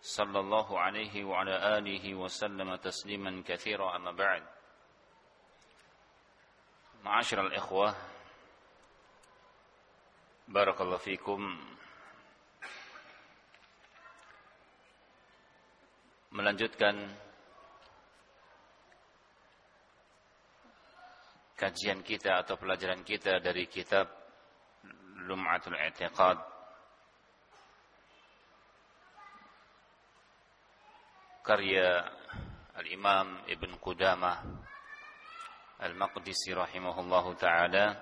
صلى الله عليه وعلى آله وسلم تسليما كثيرا أما بعد. معاشر الإخوة بارك الله فيكم. melanjutkan kajian kita atau pelajaran kita dari kitab Lum'atul I'tiqad. Karya Al-Imam Ibn Qudamah Al-Maqdisi rahimahullahu taala.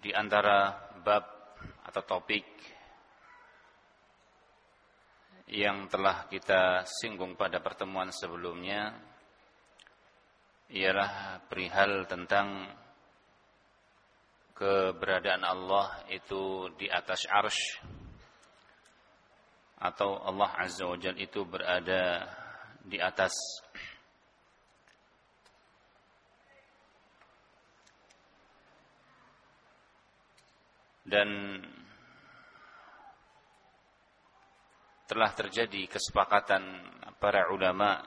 Di antara bab atau topik yang telah kita singgung pada pertemuan sebelumnya ialah perihal tentang keberadaan Allah itu di atas arsh atau Allah Azza wa Jal itu berada di atas dan telah terjadi kesepakatan para ulama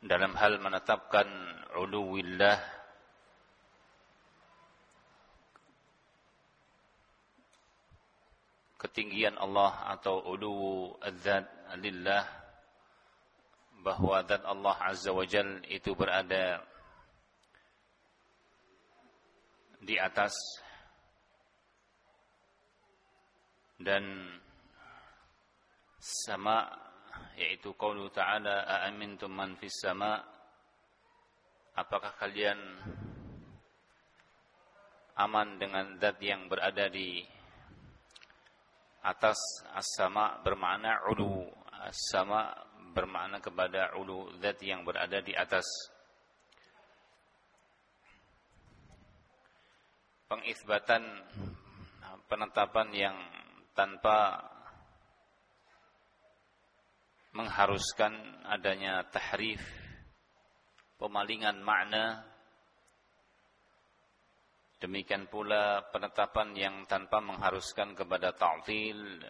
dalam hal menetapkan uluwillah ketinggian Allah atau uluwu adzat lillah bahwa zat Allah azza wa jal itu berada di atas dan sama yaitu qaulu ta'ala aamintum man fis sama? Apakah kalian aman dengan zat yang berada di atas as-sama bermakna ulu. As-sama bermakna kepada ulu zat yang berada di atas. Pengisbatan penetapan yang tanpa mengharuskan adanya tahrif pemalingan makna demikian pula penetapan yang tanpa mengharuskan kepada ta'til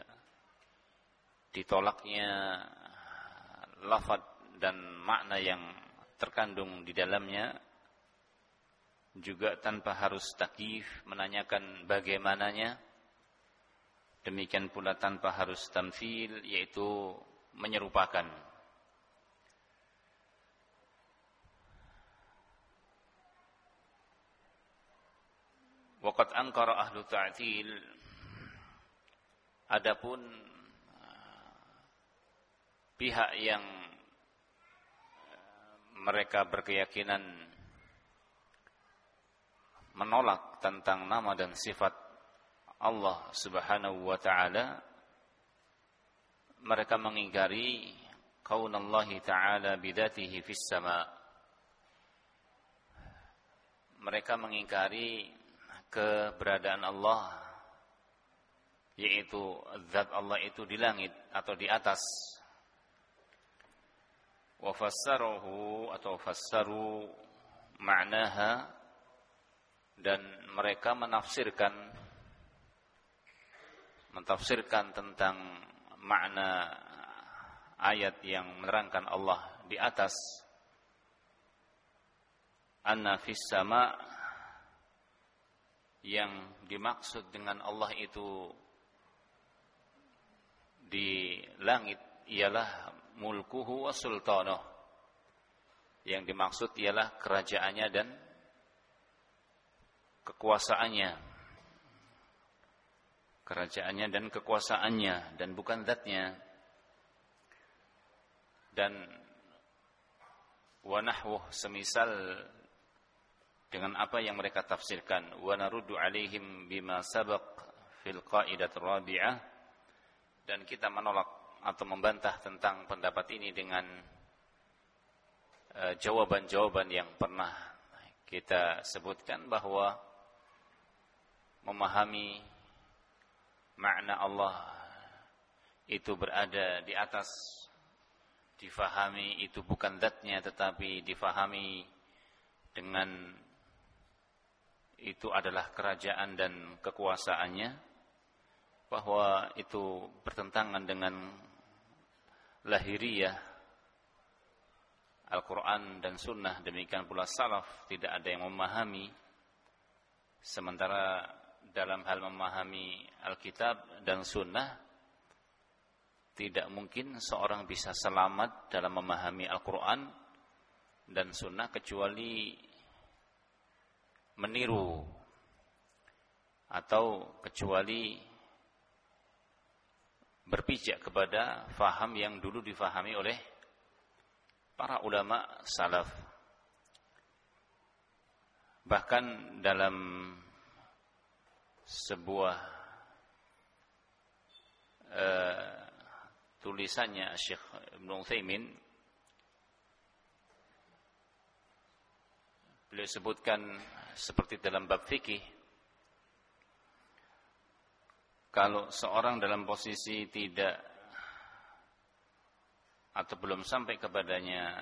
ditolaknya lafad dan makna yang terkandung di dalamnya juga tanpa harus takif menanyakan bagaimananya Demikian pula tanpa harus tamfil yaitu menyerupakan. Waqat angkara ahlu ta'til. Adapun pihak yang mereka berkeyakinan menolak tentang nama dan sifat Allah Subhanahu wa taala mereka mengingkari Allah taala bidatihi fis sama. Mereka mengingkari keberadaan Allah yaitu zat Allah itu di langit atau di atas. Wa fassaruhu atau fassaru ma'naha dan mereka menafsirkan mentafsirkan tentang makna ayat yang menerangkan Allah di atas. Anna fis sama yang dimaksud dengan Allah itu di langit ialah mulkuhu wa sultanuh yang dimaksud ialah kerajaannya dan kekuasaannya. Kerajaannya dan kekuasaannya dan bukan zatnya. Dan wa nahwuh semisal dengan apa yang mereka tafsirkan. Wa naruddu alaihim bima sabaq fil qaidah rabi'ah. Dan kita menolak atau membantah tentang pendapat ini dengan eh, jawaban-jawaban yang pernah kita sebutkan bahwa memahami makna Allah itu berada di atas difahami itu bukan zatnya tetapi difahami dengan itu adalah kerajaan dan kekuasaannya bahwa itu bertentangan dengan lahiriah Al-Quran dan Sunnah. Demikian pula salaf tidak ada yang memahami. Sementara dalam hal memahami Alkitab dan Sunnah tidak mungkin seorang bisa selamat dalam memahami Al-Quran dan Sunnah kecuali meniru atau kecuali berpijak kepada faham yang dulu difahami oleh para ulama salaf. Bahkan dalam sebuah uh, tulisannya Syekh Ibn Uthaymin beliau sebutkan seperti dalam bab fikih kalau seorang dalam posisi tidak atau belum sampai kepadanya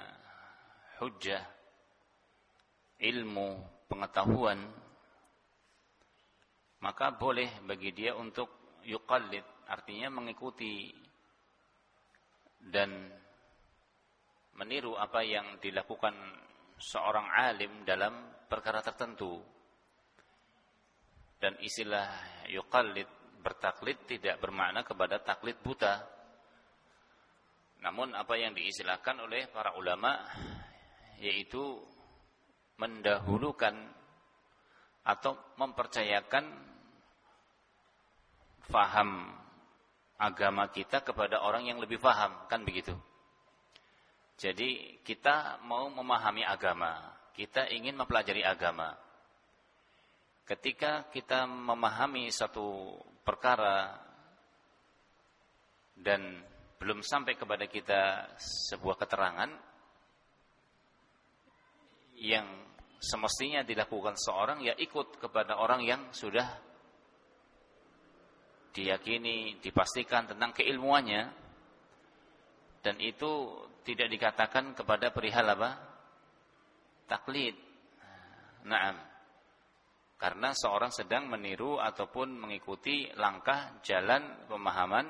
hujah ilmu pengetahuan maka boleh bagi dia untuk yuqallid artinya mengikuti dan meniru apa yang dilakukan seorang alim dalam perkara tertentu. Dan istilah yuqallid bertaklid tidak bermakna kepada taklid buta. Namun apa yang diistilahkan oleh para ulama yaitu mendahulukan atau mempercayakan faham agama kita kepada orang yang lebih faham, kan begitu. Jadi kita mau memahami agama, kita ingin mempelajari agama. Ketika kita memahami satu perkara dan belum sampai kepada kita sebuah keterangan yang semestinya dilakukan seorang ya ikut kepada orang yang sudah diyakini, dipastikan tentang keilmuannya dan itu tidak dikatakan kepada perihal apa? Taklid. Naam. Karena seorang sedang meniru ataupun mengikuti langkah jalan pemahaman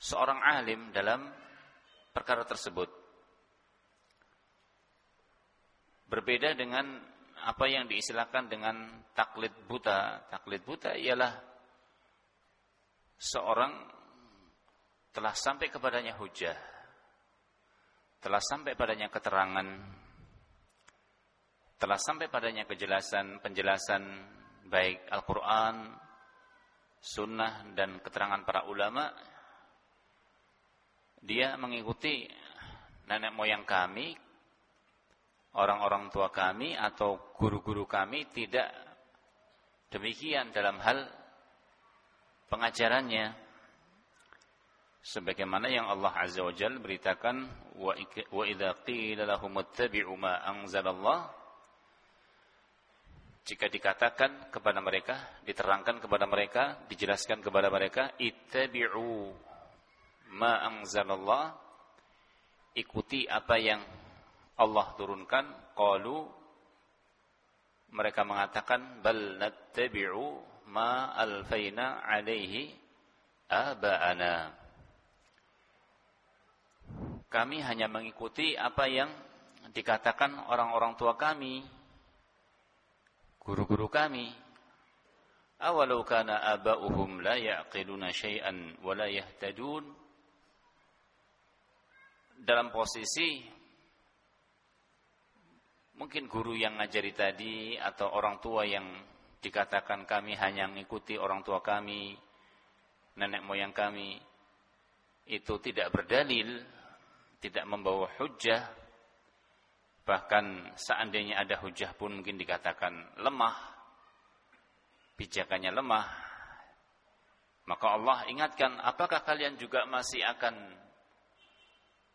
seorang alim dalam perkara tersebut. Berbeda dengan apa yang diistilahkan dengan taklid buta. Taklid buta ialah seorang telah sampai kepadanya hujah. Telah sampai padanya keterangan telah sampai padanya kejelasan penjelasan baik Al-Quran, Sunnah dan keterangan para ulama, dia mengikuti nenek moyang kami, orang-orang tua kami atau guru-guru kami tidak demikian dalam hal pengajarannya. Sebagaimana yang Allah Azza wa Jalla beritakan wa idza qila lahum ittabi'u ma jika dikatakan kepada mereka, diterangkan kepada mereka, dijelaskan kepada mereka, ittabi'u ma anzalallah, ikuti apa yang Allah turunkan, qalu mereka mengatakan bal nattabi'u ma alfaina alaihi aba'ana. Kami hanya mengikuti apa yang dikatakan orang-orang tua kami guru-guru kami awalau kana aba'uhum la ya'qiluna syai'an wa la yahtadun. Dalam posisi mungkin guru yang ngajari tadi atau orang tua yang dikatakan kami hanya mengikuti orang tua kami nenek moyang kami itu tidak berdalil tidak membawa hujjah bahkan seandainya ada hujah pun mungkin dikatakan lemah, pijakannya lemah, maka Allah ingatkan, apakah kalian juga masih akan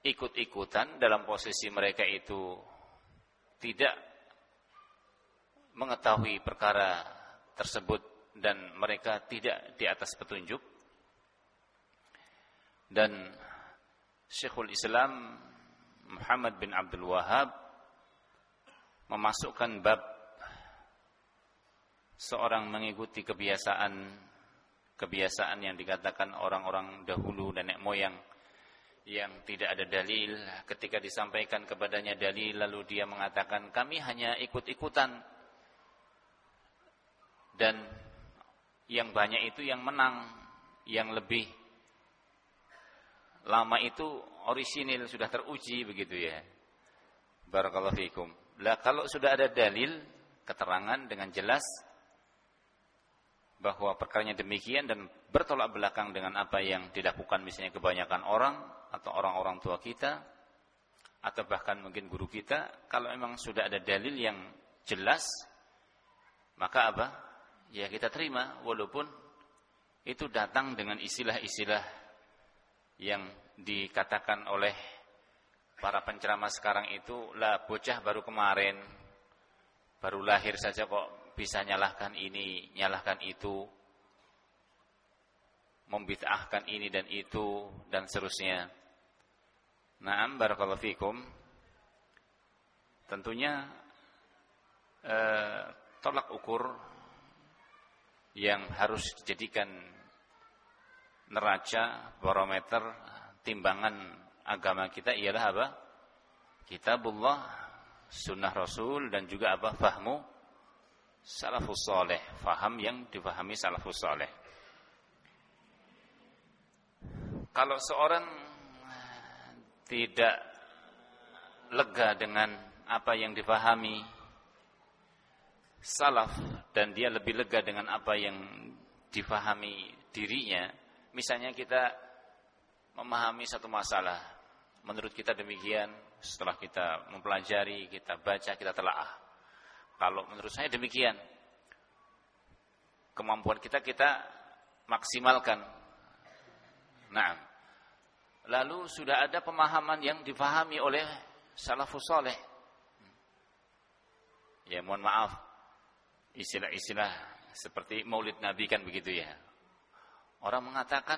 ikut-ikutan dalam posisi mereka itu tidak mengetahui perkara tersebut dan mereka tidak di atas petunjuk? Dan Syekhul Islam Muhammad bin Abdul Wahab memasukkan bab seorang mengikuti kebiasaan kebiasaan yang dikatakan orang-orang dahulu nenek moyang yang tidak ada dalil. Ketika disampaikan kepadanya dalil lalu dia mengatakan kami hanya ikut-ikutan. Dan yang banyak itu yang menang yang lebih lama itu orisinil sudah teruji begitu ya. Barakallahu fikum lah kalau sudah ada dalil keterangan dengan jelas bahwa perkaranya demikian dan bertolak belakang dengan apa yang dilakukan misalnya kebanyakan orang atau orang-orang tua kita atau bahkan mungkin guru kita kalau memang sudah ada dalil yang jelas maka apa? Ya kita terima walaupun itu datang dengan istilah-istilah yang dikatakan oleh para penceramah sekarang itu lah bocah baru kemarin baru lahir saja kok bisa nyalahkan ini nyalahkan itu membid'ahkan ini dan itu dan seterusnya. Naam barakallahu fikum. Tentunya eh, tolak ukur yang harus dijadikan neraca, barometer, timbangan agama kita ialah apa? Kitabullah, sunnah Rasul dan juga apa? Fahmu salafus soleh. Faham yang difahami salafus soleh. Kalau seorang tidak lega dengan apa yang difahami salaf dan dia lebih lega dengan apa yang difahami dirinya, misalnya kita memahami satu masalah, menurut kita demikian, setelah kita mempelajari, kita baca, kita telaah. Kalau menurut saya demikian, kemampuan kita kita maksimalkan. Nah, lalu sudah ada pemahaman yang difahami oleh salafus soleh. Ya mohon maaf, istilah-istilah seperti maulid nabi kan begitu ya. Orang mengatakan,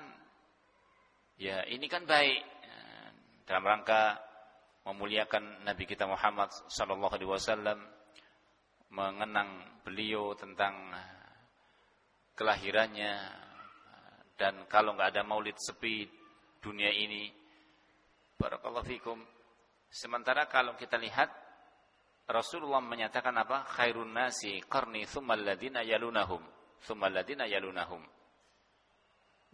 ya ini kan baik dalam rangka memuliakan Nabi kita Muhammad Sallallahu Alaihi Wasallam, mengenang beliau tentang kelahirannya dan kalau nggak ada maulid sepi dunia ini. Barakallahu fikum. Sementara kalau kita lihat Rasulullah menyatakan apa? Khairun nasi qarni tsummal ladina yalunahum, tsummal ladina yalunahum.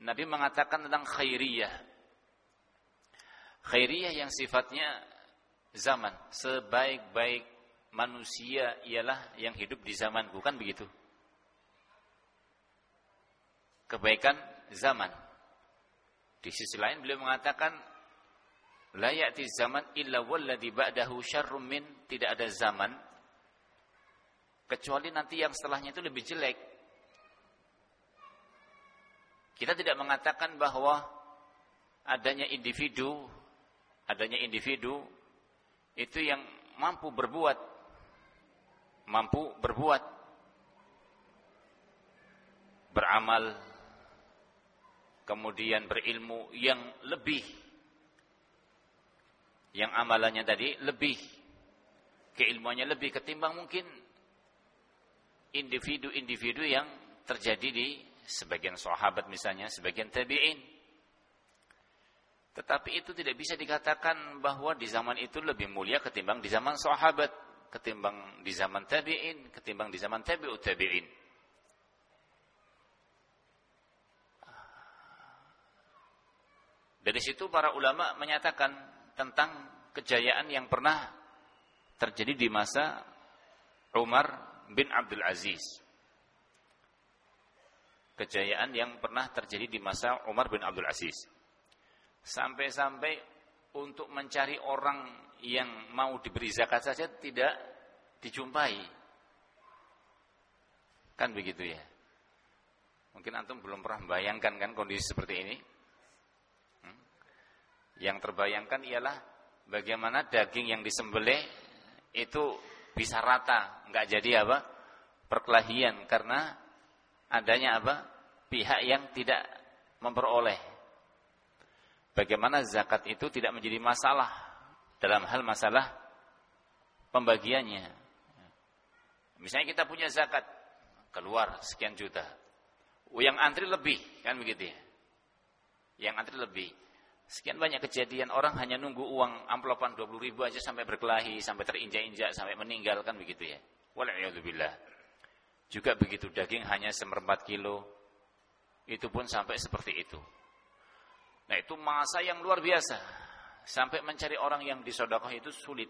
Nabi mengatakan tentang khairiyah. Khairiyah yang sifatnya zaman, sebaik-baik manusia ialah yang hidup di zamanku, kan begitu? Kebaikan zaman. Di sisi lain beliau mengatakan la ya'ti zaman illa walladhi ba'dahu syarrum min tidak ada zaman kecuali nanti yang setelahnya itu lebih jelek. Kita tidak mengatakan bahwa adanya individu adanya individu itu yang mampu berbuat mampu berbuat beramal kemudian berilmu yang lebih yang amalannya tadi lebih keilmuannya lebih ketimbang mungkin individu-individu yang terjadi di sebagian sahabat misalnya, sebagian tabi'in. Tetapi itu tidak bisa dikatakan bahwa di zaman itu lebih mulia ketimbang di zaman sahabat, ketimbang di zaman tabi'in, ketimbang di zaman tabi'ut tabi'in. Dari situ para ulama menyatakan tentang kejayaan yang pernah terjadi di masa Umar bin Abdul Aziz. Kejayaan yang pernah terjadi di masa Umar bin Abdul Aziz. Sampai-sampai untuk mencari orang yang mau diberi zakat saja tidak dijumpai. Kan begitu ya. Mungkin antum belum pernah membayangkan kan kondisi seperti ini. Hmm? Yang terbayangkan ialah bagaimana daging yang disembelih itu bisa rata, nggak jadi apa? perkelahian karena adanya apa? pihak yang tidak memperoleh. Bagaimana zakat itu tidak menjadi masalah dalam hal masalah pembagiannya. Misalnya kita punya zakat keluar sekian juta. Yang antri lebih, kan begitu ya. Yang antri lebih. Sekian banyak kejadian orang hanya nunggu uang amplopan 20 ribu aja sampai berkelahi, sampai terinjak-injak, sampai meninggal kan begitu ya. Wala'iyadzubillah. Juga begitu daging hanya seperempat kilo, itu pun sampai seperti itu. Nah itu masa yang luar biasa. Sampai mencari orang yang disodakoh itu sulit.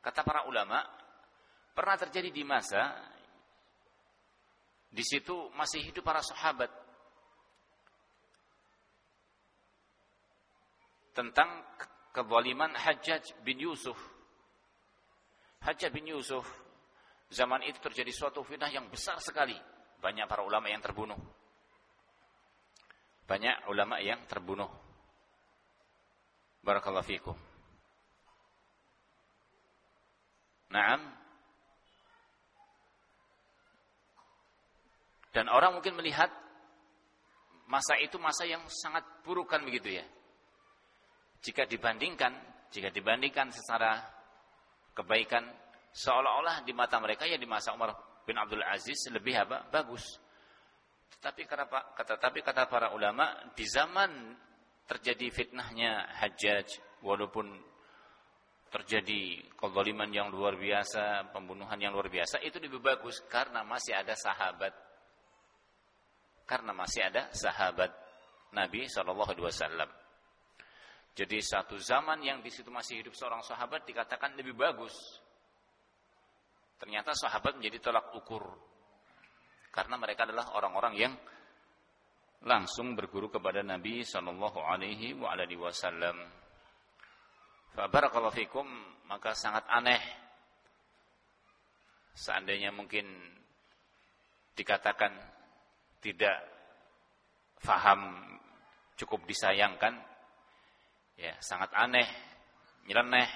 Kata para ulama, pernah terjadi di masa di situ masih hidup para sahabat tentang kezaliman Hajjaj bin Yusuf. Hajjaj bin Yusuf zaman itu terjadi suatu fitnah yang besar sekali. Banyak para ulama yang terbunuh. Banyak ulama yang terbunuh. Barakallahu fikum. Naam. Dan orang mungkin melihat masa itu masa yang sangat buruk kan begitu ya jika dibandingkan jika dibandingkan secara kebaikan seolah-olah di mata mereka ya di masa Umar bin Abdul Aziz lebih apa bagus tetapi kata kata tapi kata para ulama di zaman terjadi fitnahnya Hajjaj walaupun terjadi kezaliman yang luar biasa, pembunuhan yang luar biasa itu lebih bagus karena masih ada sahabat. Karena masih ada sahabat Nabi Shallallahu alaihi wasallam. Jadi satu zaman yang di situ masih hidup seorang sahabat dikatakan lebih bagus. Ternyata sahabat menjadi tolak ukur. Karena mereka adalah orang-orang yang langsung berguru kepada Nabi sallallahu alaihi wasallam. Barakallahu fikum, maka sangat aneh seandainya mungkin dikatakan tidak faham cukup disayangkan ya sangat aneh, nyeleneh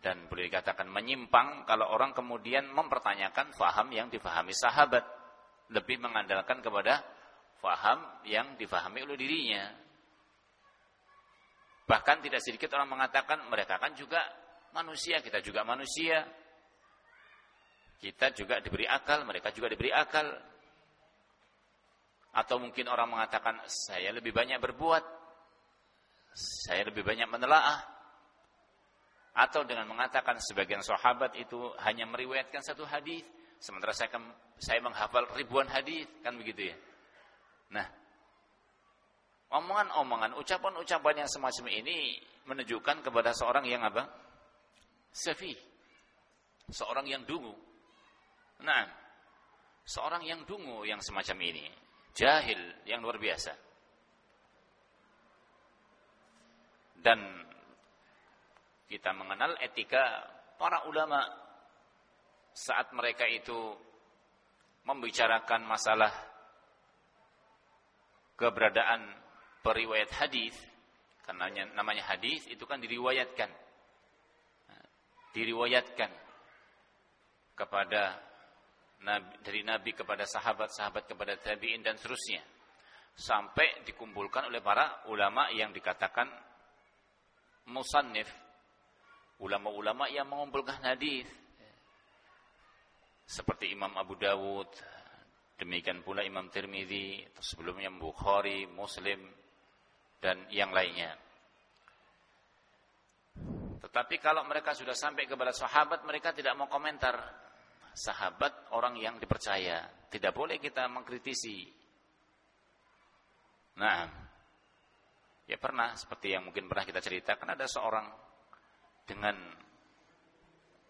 dan boleh dikatakan menyimpang kalau orang kemudian mempertanyakan faham yang difahami sahabat. Lebih mengandalkan kepada faham yang difahami oleh dirinya. Bahkan tidak sedikit orang mengatakan mereka kan juga manusia kita juga manusia. Kita juga diberi akal mereka juga diberi akal. Atau mungkin orang mengatakan saya lebih banyak berbuat. Saya lebih banyak menelaah atau dengan mengatakan sebagian sahabat itu hanya meriwayatkan satu hadis sementara saya saya menghafal ribuan hadis kan begitu ya? Nah omongan-omongan ucapan-ucapan yang semacam ini menunjukkan kepada seorang yang apa? Sefi seorang yang dungu. Nah seorang yang dungu yang semacam ini jahil yang luar biasa. Dan kita mengenal etika para ulama saat mereka itu membicarakan masalah keberadaan periwayat hadis. Karena namanya hadis itu kan diriwayatkan. Diriwayatkan kepada nabi, dari nabi kepada sahabat-sahabat kepada tabi'in dan seterusnya. Sampai dikumpulkan oleh para ulama yang dikatakan musannif ulama-ulama yang mengumpulkan hadis. Seperti Imam Abu Dawud demikian pula Imam Tirmidzi sebelumnya Bukhari Muslim dan yang lainnya. Tetapi kalau mereka sudah sampai kepada sahabat mereka tidak mau komentar. Sahabat orang yang dipercaya. Tidak boleh kita mengkritisi. Nah Ya pernah, seperti yang mungkin pernah kita ceritakan ada seorang dengan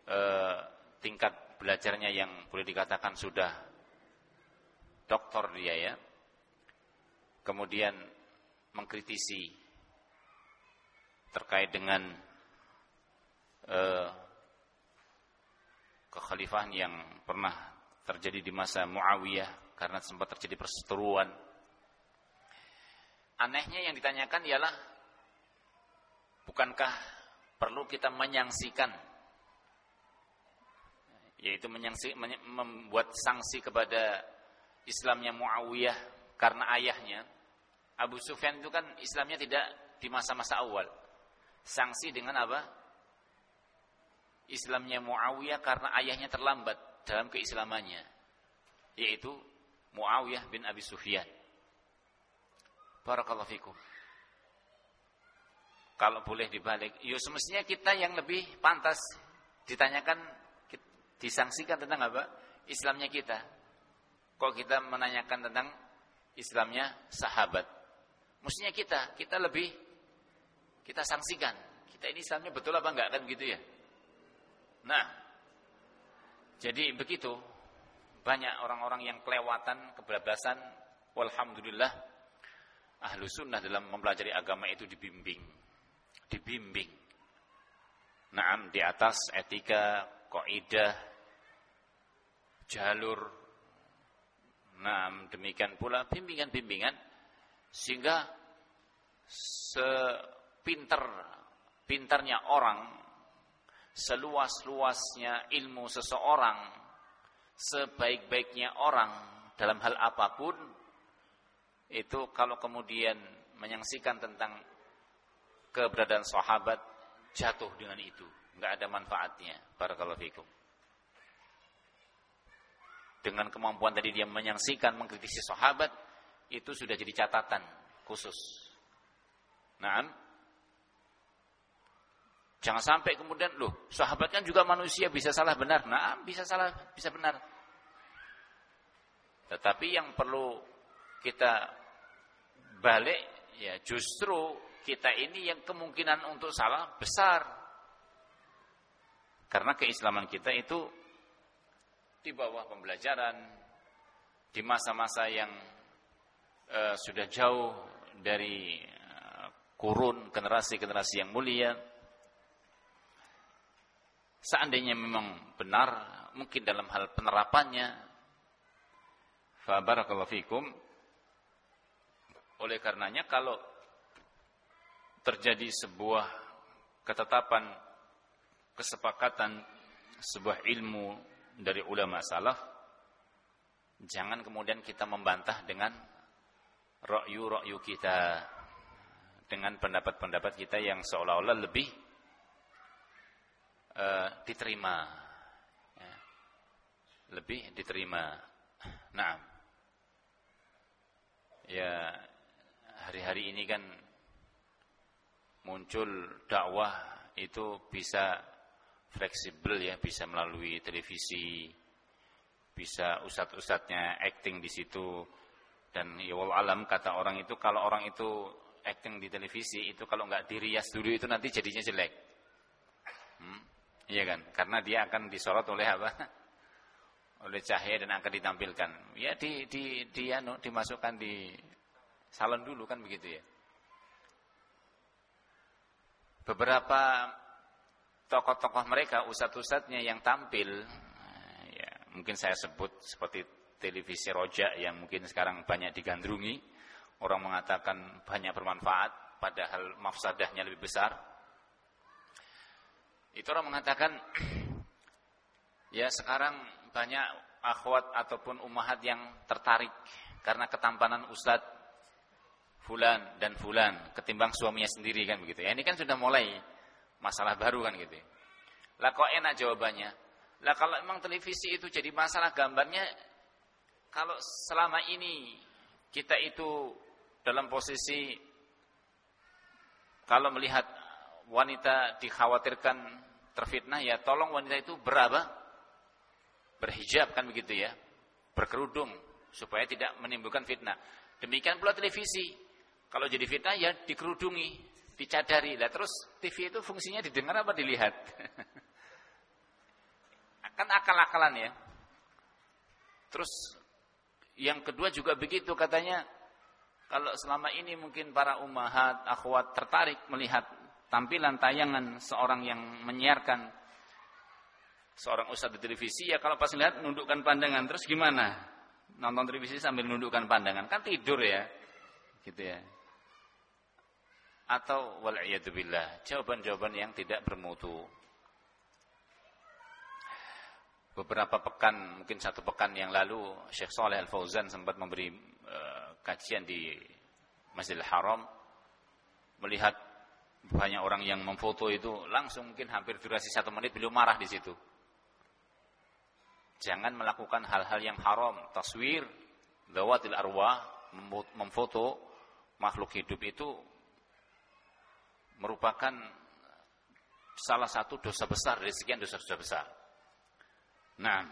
eh, tingkat belajarnya yang boleh dikatakan sudah doktor dia ya. Kemudian mengkritisi terkait dengan uh, kekhalifahan yang pernah terjadi di masa Muawiyah karena sempat terjadi perseteruan. Anehnya yang ditanyakan ialah bukankah perlu kita menyangsikan yaitu menyangsi, membuat sanksi kepada Islamnya Muawiyah karena ayahnya Abu Sufyan itu kan Islamnya tidak di masa-masa awal. Sanksi dengan apa? Islamnya Muawiyah karena ayahnya terlambat dalam keislamannya. Yaitu Muawiyah bin Abi Sufyan. Barakallahu fikum. Kalau boleh dibalik, yo semestinya kita yang lebih pantas ditanyakan disangsikan tentang apa? Islamnya kita. Kok kita menanyakan tentang Islamnya sahabat? Mestinya kita, kita lebih kita sanksikan. Kita ini Islamnya betul apa enggak kan begitu ya? Nah, jadi begitu banyak orang-orang yang kelewatan, kebablasan. Walhamdulillah, ahlu sunnah dalam mempelajari agama itu dibimbing, dibimbing. Naam di atas etika, kaidah, jalur. Naam demikian pula bimbingan-bimbingan sehingga sepinter pintarnya orang seluas-luasnya ilmu seseorang, sebaik-baiknya orang dalam hal apa pun, itu kalau kemudian menyaksikan tentang keberadaan sahabat, jatuh dengan itu. Nggak ada manfaatnya. Barakallahu fikum. Dengan kemampuan tadi dia menyaksikan, mengkritisi sahabat, itu sudah jadi catatan khusus. Nah, Jangan sampai kemudian loh, sahabat kan juga manusia bisa salah benar. Nah, bisa salah, bisa benar. Tetapi yang perlu kita balik ya justru kita ini yang kemungkinan untuk salah besar. Karena keislaman kita itu di bawah pembelajaran di masa-masa yang uh, sudah jauh dari uh, kurun generasi-generasi yang mulia Seandainya memang benar, mungkin dalam hal penerapannya, fa barakallahu fikum. Oleh karenanya kalau terjadi sebuah ketetapan kesepakatan sebuah ilmu dari ulama salaf jangan kemudian kita membantah dengan ra'yu-ra'yu kita dengan pendapat-pendapat kita yang seolah-olah lebih uh, diterima. Ya. lebih diterima. Nah ya hari-hari ini kan muncul dakwah itu bisa fleksibel ya bisa melalui televisi bisa ustadz-ustadznya acting di situ dan ya alam kata orang itu kalau orang itu acting di televisi itu kalau nggak dirias dulu itu nanti jadinya jelek hmm? Iya kan? Karena dia akan disorot oleh apa? oleh cahaya dan akan ditampilkan. Ya di di dia anu, dimasukkan di salon dulu kan begitu ya. Beberapa tokoh-tokoh mereka, ustadz-ustadznya yang tampil, ya mungkin saya sebut seperti televisi Roja yang mungkin sekarang banyak digandrungi. Orang mengatakan banyak bermanfaat, padahal mafsadahnya lebih besar. Itu orang mengatakan ya sekarang banyak akhwat ataupun umahat yang tertarik karena ketampanan ustadz fulan dan fulan ketimbang suaminya sendiri kan begitu. Ya ini kan sudah mulai masalah baru kan gitu. Lah kok enak jawabannya? Lah kalau memang televisi itu jadi masalah gambarnya kalau selama ini kita itu dalam posisi kalau melihat wanita dikhawatirkan terfitnah ya tolong wanita itu berapa? Berhijab kan begitu ya. Berkerudung supaya tidak menimbulkan fitnah. Demikian pula televisi. Kalau jadi fitnah ya dikerudungi, dicadari. Lah terus TV itu fungsinya didengar apa dilihat? kan akal-akalan ya. Terus yang kedua juga begitu katanya kalau selama ini mungkin para umahat, akhwat tertarik melihat tampilan tayangan seorang yang menyiarkan seorang ustadz di televisi ya kalau pas lihat nundukkan pandangan terus gimana nonton televisi sambil nundukkan pandangan kan tidur ya gitu ya atau waliyadzubillah jawaban-jawaban yang tidak bermutu. Beberapa pekan mungkin satu pekan yang lalu Syekh Saleh Al Fauzan sempat memberi uh, kajian di Masjidil Haram. Melihat banyak orang yang memfoto itu langsung mungkin hampir durasi satu menit beliau marah di situ. Jangan melakukan hal-hal yang haram, taswir, dawatil arwah, memfoto makhluk hidup itu merupakan salah satu dosa besar dari sekian dosa-dosa besar. Nah,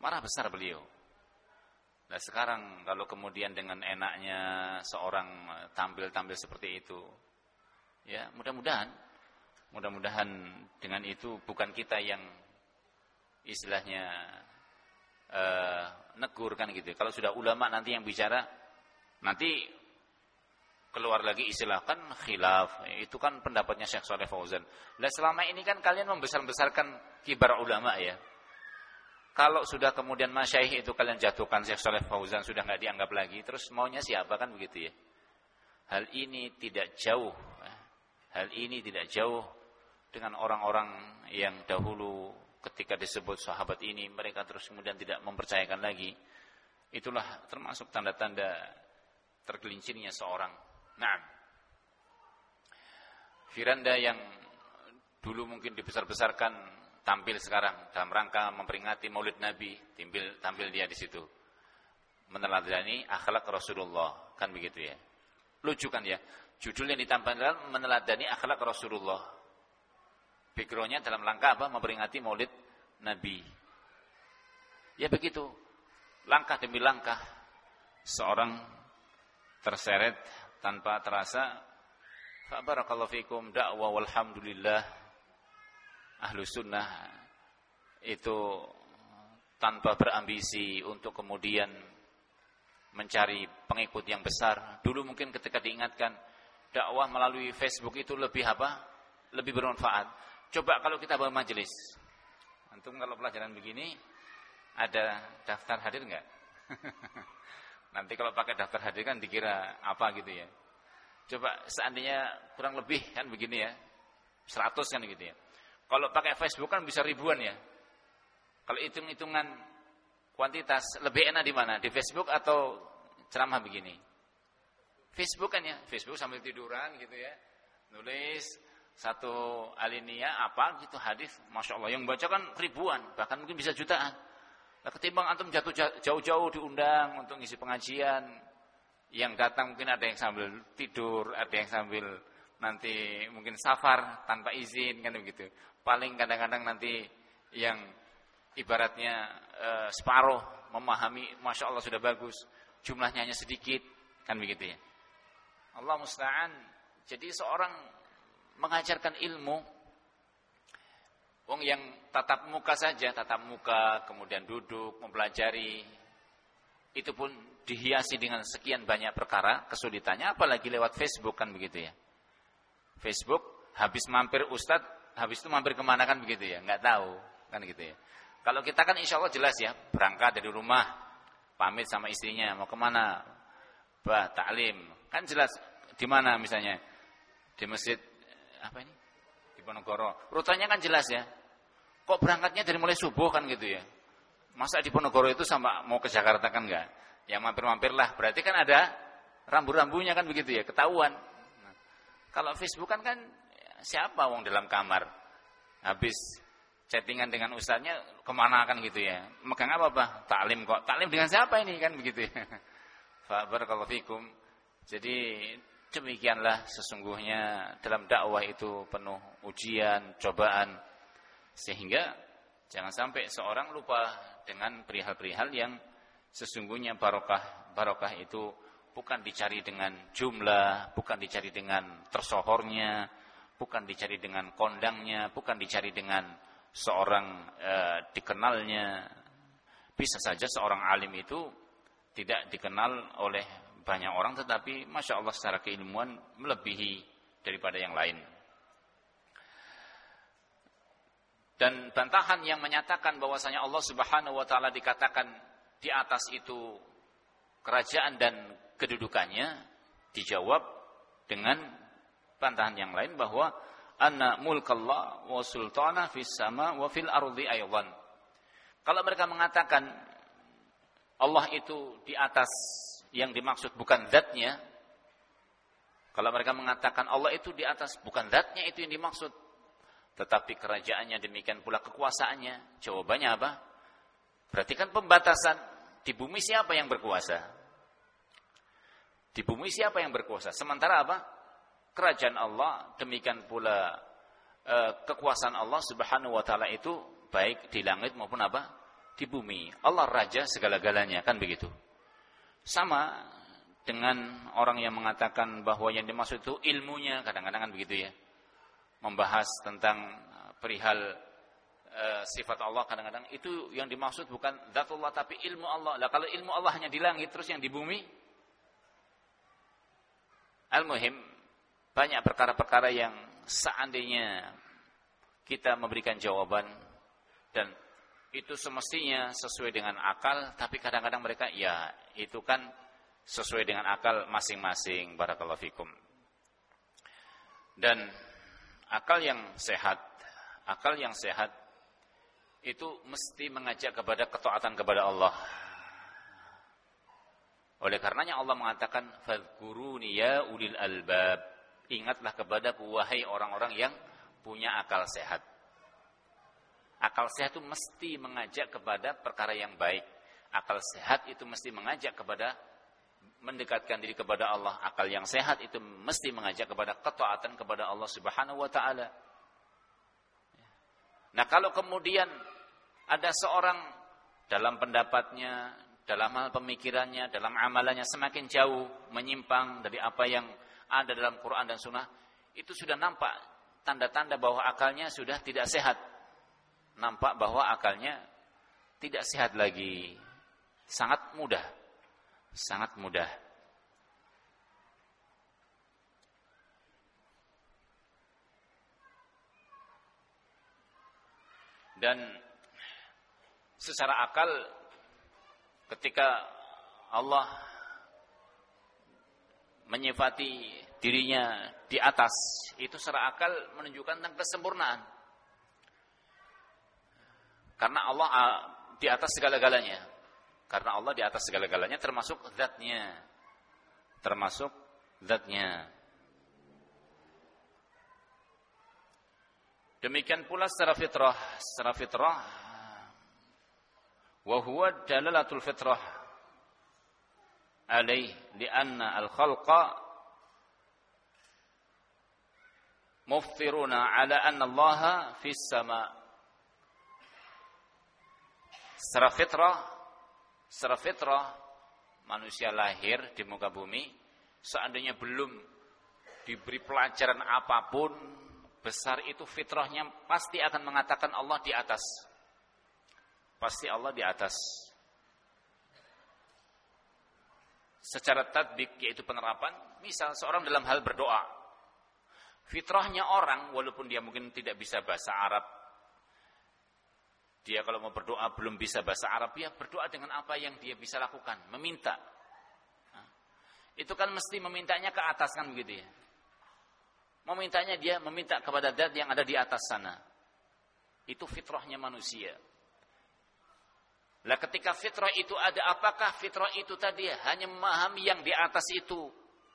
marah besar beliau. Nah sekarang kalau kemudian dengan enaknya seorang tampil-tampil seperti itu, ya mudah-mudahan, mudah-mudahan dengan itu bukan kita yang istilahnya uh, negur kan gitu. Kalau sudah ulama nanti yang bicara, nanti keluar lagi istilah kan khilaf itu kan pendapatnya Syekh Saleh Fauzan. Dan selama ini kan kalian membesar-besarkan kibar ulama ya. Kalau sudah kemudian masyaih itu kalian jatuhkan Syekh Saleh Fauzan sudah nggak dianggap lagi, terus maunya siapa kan begitu ya? Hal ini tidak jauh. Ya. Hal ini tidak jauh dengan orang-orang yang dahulu ketika disebut sahabat ini mereka terus kemudian tidak mempercayakan lagi. Itulah termasuk tanda-tanda tergelincirnya seorang Nah, Firanda yang dulu mungkin dibesar-besarkan tampil sekarang dalam rangka memperingati Maulid Nabi, tampil tampil dia di situ. Meneladani akhlak Rasulullah, kan begitu ya. Lucu kan ya? Judulnya ditampilkan meneladani akhlak Rasulullah. Backgroundnya dalam rangka apa? Memperingati Maulid Nabi. Ya begitu. Langkah demi langkah seorang terseret tanpa terasa fa barakallahu fikum dakwah walhamdulillah ahlu sunnah itu tanpa berambisi untuk kemudian mencari pengikut yang besar. Dulu mungkin ketika diingatkan dakwah melalui Facebook itu lebih apa? Lebih bermanfaat. Coba kalau kita bawa majelis. Antum kalau pelajaran begini ada daftar hadir enggak? Nanti kalau pakai daftar hadir kan dikira apa gitu ya. Coba seandainya kurang lebih kan begini ya. 100 kan gitu ya. Kalau pakai Facebook kan bisa ribuan ya. Kalau hitung-hitungan kuantitas lebih enak di mana? Di Facebook atau ceramah begini? Facebook kan ya. Facebook sambil tiduran gitu ya. Nulis satu alinea apa gitu hadis, masya Allah yang baca kan ribuan, bahkan mungkin bisa jutaan. Nah, ketimbang antum jatuh jauh-jauh diundang untuk ngisi pengajian, yang datang mungkin ada yang sambil tidur, ada yang sambil nanti mungkin safar tanpa izin kan begitu. Paling kadang-kadang nanti yang ibaratnya e, separuh memahami, masya Allah sudah bagus, jumlahnya hanya sedikit kan begitu ya. Allah musta'an. Jadi seorang mengajarkan ilmu Wong yang tatap muka saja, tatap muka, kemudian duduk, mempelajari, itu pun dihiasi dengan sekian banyak perkara kesulitannya, apalagi lewat Facebook kan begitu ya. Facebook, habis mampir Ustadz, habis itu mampir ke mana kan begitu ya, nggak tahu kan gitu ya. Kalau kita kan insya Allah jelas ya, berangkat dari rumah, pamit sama istrinya, mau ke mana, bah, taklim, kan jelas di mana misalnya, di masjid apa ini, di Ponorogo, rutanya kan jelas ya, Kok berangkatnya dari mulai subuh kan gitu ya? Masa di Ponorogo itu sama mau ke Jakarta kan enggak? Ya mampir-mampir lah. Berarti kan ada rambu-rambunya kan begitu ya, ketahuan. Nah, kalau Facebook kan kan siapa wong dalam kamar? Habis chattingan dengan ustaznya ke mana kan gitu ya? Megang apa apa? Taklim kok. Taklim dengan siapa ini kan begitu ya? kalau fikum. Jadi demikianlah sesungguhnya dalam dakwah itu penuh ujian, cobaan sehingga jangan sampai seorang lupa dengan perihal-perihal yang sesungguhnya barokah barokah itu bukan dicari dengan jumlah, bukan dicari dengan tersohornya, bukan dicari dengan kondangnya, bukan dicari dengan seorang e, dikenalnya. Bisa saja seorang alim itu tidak dikenal oleh banyak orang tetapi masya Allah secara keilmuan melebihi daripada yang lain. Dan bantahan yang menyatakan bahwasanya Allah Subhanahu wa taala dikatakan di atas itu kerajaan dan kedudukannya dijawab dengan bantahan yang lain bahwa anna mulkallah wa sultana fis sama wa fil ardi aydan. Kalau mereka mengatakan Allah itu di atas yang dimaksud bukan zatnya, kalau mereka mengatakan Allah itu di atas bukan zatnya itu yang dimaksud, tetapi kerajaannya demikian pula kekuasaannya. Jawabannya apa? Berarti kan pembatasan. Di bumi siapa yang berkuasa? Di bumi siapa yang berkuasa? Sementara apa? Kerajaan Allah, demikian pula eh, kekuasaan Allah subhanahu wa ta'ala itu baik di langit maupun apa? Di bumi. Allah raja segala-galanya, kan begitu. Sama dengan orang yang mengatakan bahwa yang dimaksud itu ilmunya, kadang-kadang kan begitu ya membahas tentang uh, perihal uh, sifat Allah kadang-kadang itu yang dimaksud bukan zatullah tapi ilmu Allah. Lah kalau ilmu Allah hanya di langit terus yang di bumi Al-muhim banyak perkara-perkara yang seandainya kita memberikan jawaban dan itu semestinya sesuai dengan akal tapi kadang-kadang mereka ya itu kan sesuai dengan akal masing-masing barakallahu fikum. Dan akal yang sehat, akal yang sehat itu mesti mengajak kepada ketaatan kepada Allah. Oleh karenanya Allah mengatakan fadhkuruni ya ulil albab. Ingatlah kepada wahai orang-orang yang punya akal sehat. Akal sehat itu mesti mengajak kepada perkara yang baik. Akal sehat itu mesti mengajak kepada mendekatkan diri kepada Allah, akal yang sehat itu mesti mengajak kepada ketaatan kepada Allah Subhanahu wa taala. Nah, kalau kemudian ada seorang dalam pendapatnya, dalam hal pemikirannya, dalam amalannya semakin jauh menyimpang dari apa yang ada dalam Quran dan Sunnah, itu sudah nampak tanda-tanda bahwa akalnya sudah tidak sehat. Nampak bahwa akalnya tidak sehat lagi. Sangat mudah sangat mudah. Dan secara akal ketika Allah menyifati dirinya di atas itu secara akal menunjukkan tentang kesempurnaan. Karena Allah ah, di atas segala-galanya. Karena Allah di atas segala-galanya termasuk zatnya. Termasuk zatnya. Demikian pula secara fitrah. Secara fitrah. Wahuwa dalalatul fitrah. Alaih. Lianna al-khalqa. Muftiruna ala anna Allah fis sama. Secara fitrah secara fitrah manusia lahir di muka bumi seandainya belum diberi pelajaran apa pun besar itu fitrahnya pasti akan mengatakan Allah di atas. Pasti Allah di atas. Secara tadbik yaitu penerapan misal seorang dalam hal berdoa. Fitrahnya orang walaupun dia mungkin tidak bisa bahasa Arab dia kalau mau berdoa belum bisa bahasa Arab, ya berdoa dengan apa yang dia bisa lakukan, meminta. Itu kan mesti memintanya ke atas kan begitu ya. Memintanya dia meminta kepada zat yang ada di atas sana. Itu fitrahnya manusia. Lah ketika fitrah itu ada, apakah fitrah itu tadi hanya memahami yang di atas itu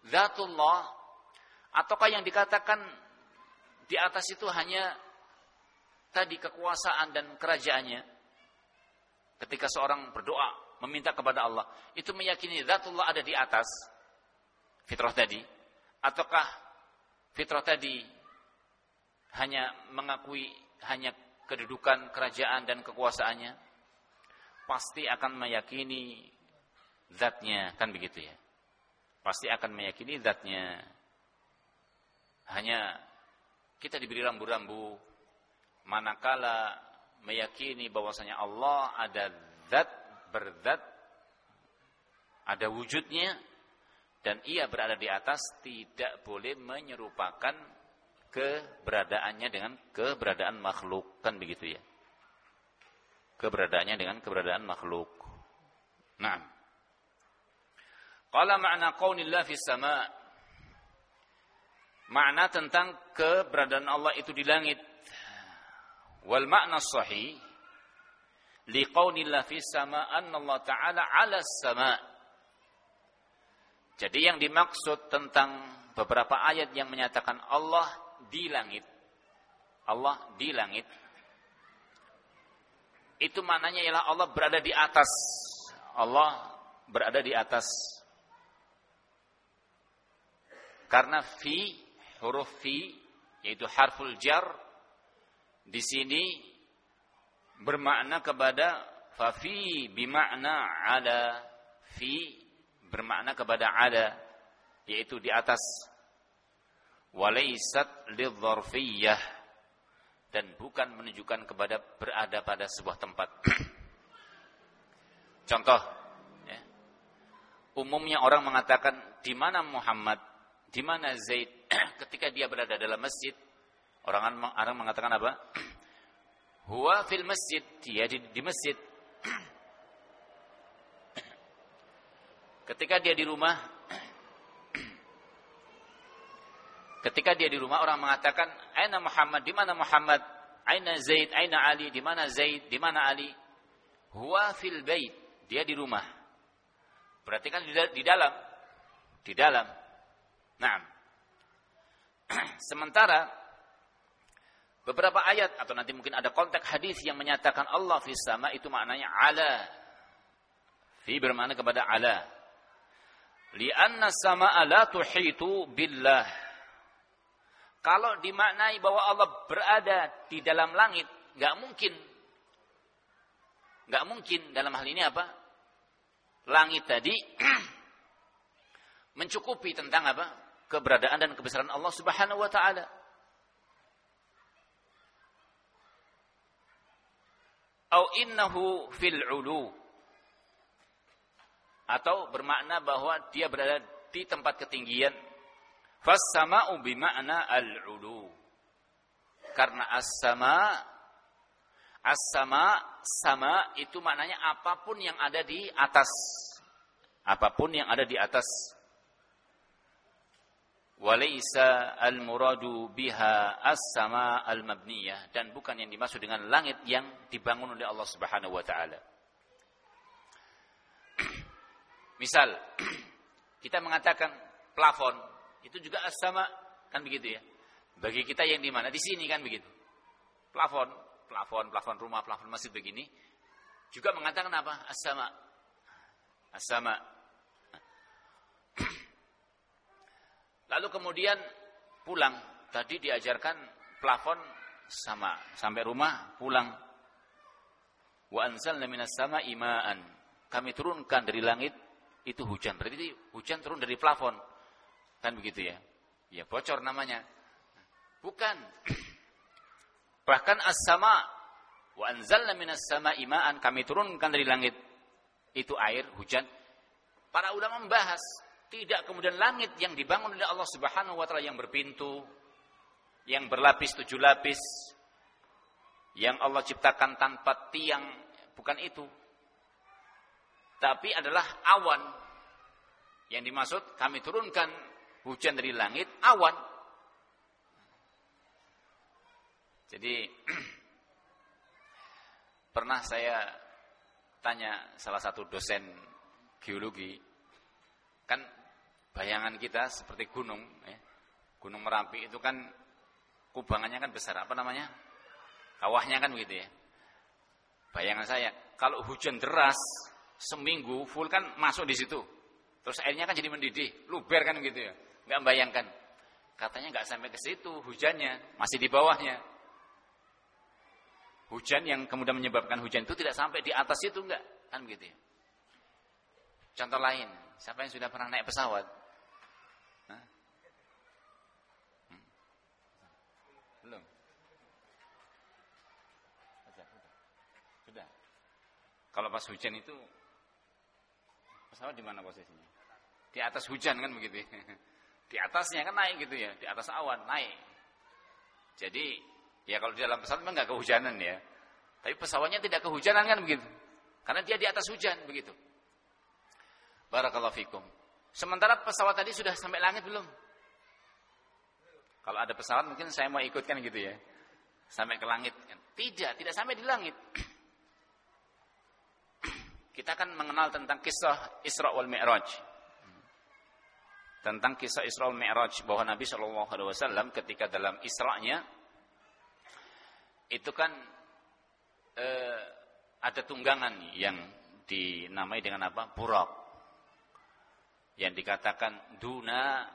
zatullah ataukah yang dikatakan di atas itu hanya tadi kekuasaan dan kerajaannya ketika seorang berdoa meminta kepada Allah itu meyakini zatullah ada di atas fitrah tadi ataukah fitrah tadi hanya mengakui hanya kedudukan kerajaan dan kekuasaannya? Pasti akan meyakini zatnya kan begitu ya? Pasti akan meyakini zatnya. Hanya kita diberi rambu-rambu manakala meyakini bahwasanya Allah ada zat berzat ada wujudnya dan ia berada di atas tidak boleh menyerupakan keberadaannya dengan keberadaan makhluk. Kan begitu ya? Keberadaannya dengan keberadaan makhluk. Nah qala ma'na qaulillah fis sama. Makna tentang keberadaan Allah itu di langit wal makna sahih liqaunillah fis sama Allah taala 'ala sama jadi yang dimaksud tentang beberapa ayat yang menyatakan Allah di langit. Allah di langit. Itu maknanya ialah Allah berada di atas. Allah berada di atas. Karena fi huruf fi yaitu harful jar di sini bermakna kepada fafi bimakna ada fi bermakna kepada ada yaitu di atas walaisat lidzarfiyah dan bukan menunjukkan kepada berada pada sebuah tempat. Contoh ya. Umumnya orang mengatakan di mana Muhammad, di mana Zaid ketika dia berada dalam masjid. Orang orang mengatakan apa? Huwa fil masjid, dia di, di masjid. Ketika dia di rumah, ketika dia di rumah orang mengatakan, "Aina Muhammad? Di mana Muhammad? Aina Zaid? Aina Ali? Di mana Zaid? Di mana Ali?" Huwa fil bait. Dia di rumah. Berarti kan di dalam. Di dalam. Nah. Sementara beberapa ayat atau nanti mungkin ada konteks hadis yang menyatakan Allah fis sama itu maknanya ala. Fi bermakna kepada ala. Lianna sama'a la tuhitu billah. Kalau dimaknai bahwa Allah berada di dalam langit, nggak mungkin. nggak mungkin dalam hal ini apa? Langit tadi mencukupi tentang apa? Keberadaan dan kebesaran Allah Subhanahu wa taala. Au innahu fil ulu. Atau bermakna bahwa dia berada di tempat ketinggian. Fas-sama'u bima'na al-ulu. Karena as-sama as-sama sama itu maknanya apa pun yang ada di atas. Apa pun yang ada di atas walaysa al-muradu biha as-sama al-mabniyah dan bukan yang dimaksud dengan langit yang dibangun oleh Allah Subhanahu wa taala Misal kita mengatakan plafon itu juga sama kan begitu ya. Bagi kita yang di mana di sini kan begitu. Plafon, plafon, plafon rumah, plafon masjid begini juga mengatakan apa? As-sama. As-sama. Lalu kemudian pulang. Tadi diajarkan plafon sama sampai rumah pulang. Wa anzalna minas sama imaan. Kami turunkan dari langit itu hujan. Berarti hujan turun dari plafon. Kan begitu ya. Ya bocor namanya. Bukan. Bahkan as-sama wa anzalna minas sama imaan kami turunkan dari langit itu air hujan. Para ulama membahas tidak kemudian langit yang dibangun oleh Allah Subhanahu wa taala yang berpintu, yang berlapis tujuh lapis, yang Allah ciptakan tanpa tiang, bukan itu tapi adalah awan. Yang dimaksud kami turunkan hujan dari langit, awan. Jadi pernah saya tanya salah satu dosen geologi, kan bayangan kita seperti gunung, ya. gunung Merapi itu kan kubangannya kan besar, apa namanya? Kawahnya kan begitu ya. Bayangan saya, kalau hujan deras, seminggu full kan masuk di situ. Terus airnya kan jadi mendidih, luber kan gitu ya. Enggak membayangkan. Katanya enggak sampai ke situ hujannya, masih di bawahnya. Hujan yang kemudian menyebabkan hujan itu tidak sampai di atas itu enggak, kan gitu ya. Contoh lain, siapa yang sudah pernah naik pesawat? Hah? Hmm. Belum. Sudah. Kalau pas hujan itu Pesawat di mana posisinya? Di atas hujan kan begitu. Di atasnya kan naik gitu ya, di atas awan naik. Jadi ya kalau di dalam pesawat memang nggak kehujanan ya. Tapi pesawatnya tidak kehujanan kan begitu. Karena dia di atas hujan begitu. Barakallahu fikum. Sementara pesawat tadi sudah sampai langit belum? Kalau ada pesawat mungkin saya mau ikutkan gitu ya. Sampai ke langit. Tidak, tidak sampai di langit. Kita akan mengenal tentang kisah Isra wal Mi'raj tentang kisah Isra Mi'raj bahwa Nabi Shallallahu Alaihi Wasallam ketika dalam Isra'nya itu kan eh, ada tunggangan yang dinamai dengan apa? Burak. Yang dikatakan duna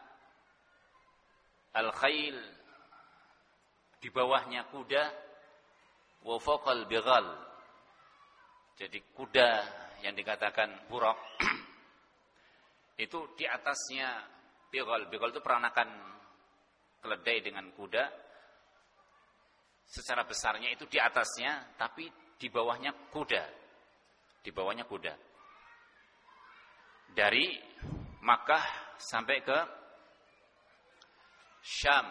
al-khail di bawahnya kuda wa faqal bighal. Jadi kuda yang dikatakan burak itu di atasnya Bigol, bigol itu peranakan keledai dengan kuda. Secara besarnya itu di atasnya, tapi di bawahnya kuda. Di bawahnya kuda. Dari Makkah sampai ke Syam,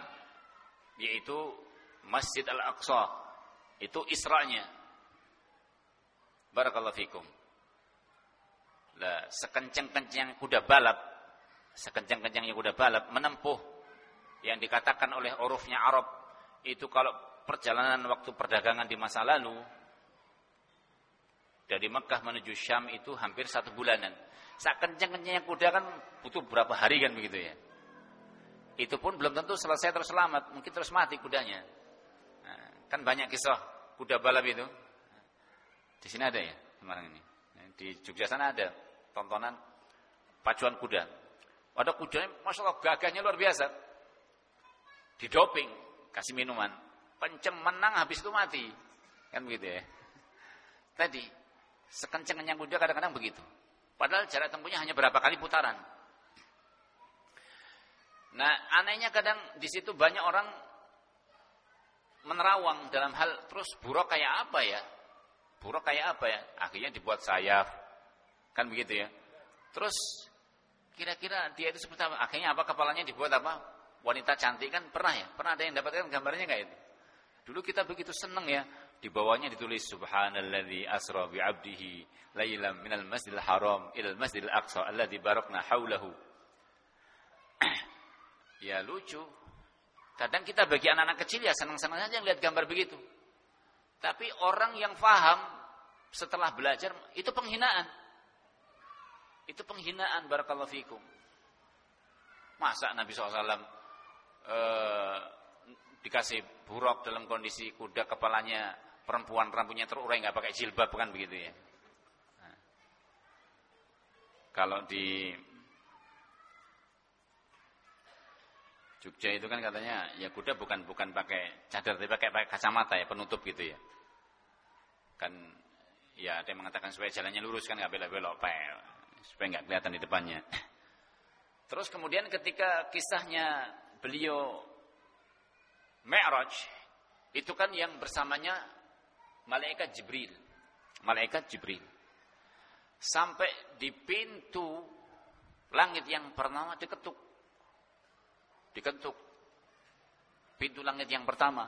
yaitu Masjid Al-Aqsa. Itu Isra'nya. Barakallahu fikum. Lah, sekencang-kencang kuda balap sekencang-kencangnya kuda balap menempuh yang dikatakan oleh urufnya Arab itu kalau perjalanan waktu perdagangan di masa lalu dari Mekah menuju Syam itu hampir satu bulanan. Saat kencang-kencangnya kuda kan butuh berapa hari kan begitu ya. Itu pun belum tentu selesai terus selamat, mungkin terus mati kudanya. Nah, kan banyak kisah kuda balap itu. Di sini ada ya, Semarang ini. Di Jogja sana ada tontonan pacuan kuda. Ada kudanya, masya Allah gagahnya luar biasa. Didoping, kasih minuman. Pencem menang habis itu mati. Kan begitu ya. Tadi, sekencengnya kuda kadang-kadang begitu. Padahal jarak tempuhnya hanya berapa kali putaran. Nah, anehnya kadang di situ banyak orang menerawang dalam hal terus buruk kayak apa ya? Buruk kayak apa ya? Akhirnya dibuat sayap. Kan begitu ya. Terus Kira-kira dia itu seperti apa? Akhirnya apa kepalanya dibuat apa? Wanita cantik kan pernah ya? Pernah ada yang dapatkan gambarnya enggak itu? Dulu kita begitu senang ya. Di bawahnya ditulis Subhanalladzi asra bi 'abdihi lailam minal masjidil haram ilal masjidil aqsa alladzi barakna haulahu. ya lucu. Kadang kita bagi anak-anak kecil ya senang-senang saja lihat gambar begitu. Tapi orang yang faham setelah belajar itu penghinaan. Itu penghinaan barakallahu fikum. Masa Nabi SAW eh, dikasih buruk dalam kondisi kuda kepalanya perempuan rambutnya terurai nggak pakai jilbab bukan begitu ya. Nah. Kalau di Jogja itu kan katanya ya kuda bukan bukan pakai cadar tapi pakai, pakai kacamata ya penutup gitu ya. Kan ya ada yang mengatakan supaya jalannya lurus kan nggak belok-belok supaya nggak kelihatan di depannya. Terus kemudian ketika kisahnya beliau Mi'raj itu kan yang bersamanya malaikat Jibril. Malaikat Jibril. Sampai di pintu langit yang pertama diketuk. Diketuk. Pintu langit yang pertama.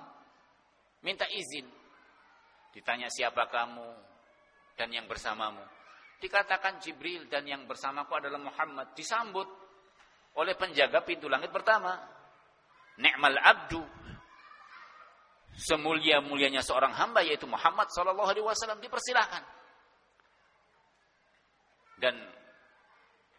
Minta izin. Ditanya siapa kamu dan yang bersamamu. Dikatakan Jibril dan yang bersamaku adalah Muhammad. Disambut oleh penjaga pintu langit pertama. Ni'mal abdu. Semulia-mulianya seorang hamba yaitu Muhammad sallallahu alaihi wasallam dipersilahkan. Dan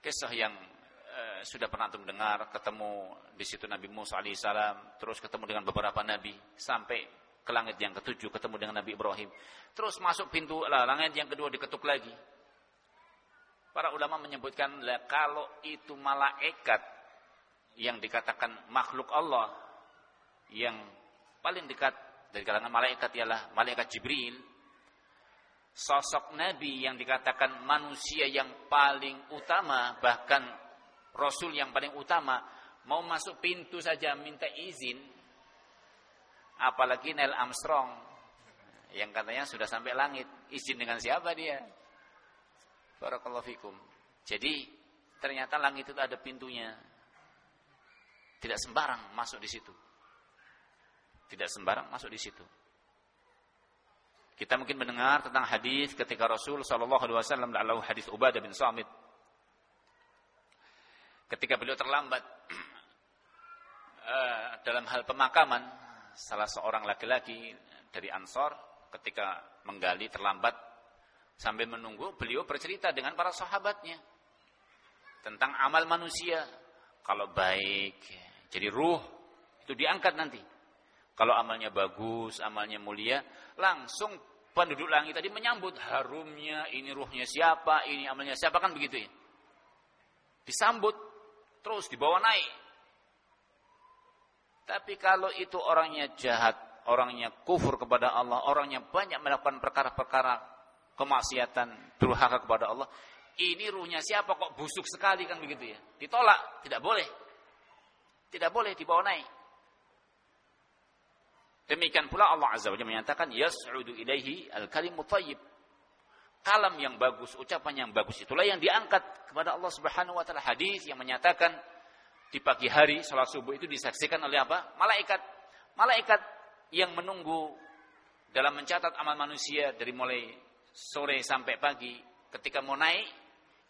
kisah yang uh, sudah pernah antum dengar ketemu di situ Nabi Musa alaihissalam, terus ketemu dengan beberapa nabi sampai ke langit yang ketujuh ketemu dengan Nabi Ibrahim. Terus masuk pintu lah, langit yang kedua diketuk lagi. Para ulama menyebutkan kalau itu malaikat yang dikatakan makhluk Allah yang paling dekat dari kalangan malaikat ialah malaikat Jibril. Sosok nabi yang dikatakan manusia yang paling utama bahkan rasul yang paling utama mau masuk pintu saja minta izin apalagi Neil Armstrong yang katanya sudah sampai langit izin dengan siapa dia Barakallahu fikum. Jadi ternyata langit itu ada pintunya. Tidak sembarang masuk di situ. Tidak sembarang masuk di situ. Kita mungkin mendengar tentang hadis ketika Rasul sallallahu alaihi wasallam dalam hadis Ubadah bin Samit ketika beliau terlambat uh, dalam hal pemakaman salah seorang laki-laki dari Ansor ketika menggali terlambat sambil menunggu beliau bercerita dengan para sahabatnya tentang amal manusia kalau baik jadi ruh itu diangkat nanti kalau amalnya bagus amalnya mulia langsung penduduk langit tadi menyambut harumnya, ini ruhnya siapa, ini amalnya siapa kan begitu ya. Disambut, terus dibawa naik. Tapi kalau itu orangnya jahat, orangnya kufur kepada Allah, orangnya banyak melakukan perkara-perkara kemaksiatan, durhaka kepada Allah, ini ruhnya siapa kok busuk sekali kan begitu ya. Ditolak, tidak boleh. Tidak boleh dibawa naik. Demikian pula Allah Azza wa Jalla menyatakan yas'udu ilaihi al-kalimut thayyib. Kalam yang bagus, ucapan yang bagus itulah yang diangkat kepada Allah Subhanahu wa taala. Hadis yang menyatakan di pagi hari salat subuh itu disaksikan oleh apa? Malaikat. Malaikat yang menunggu dalam mencatat amal manusia dari mulai sore sampai pagi ketika mau naik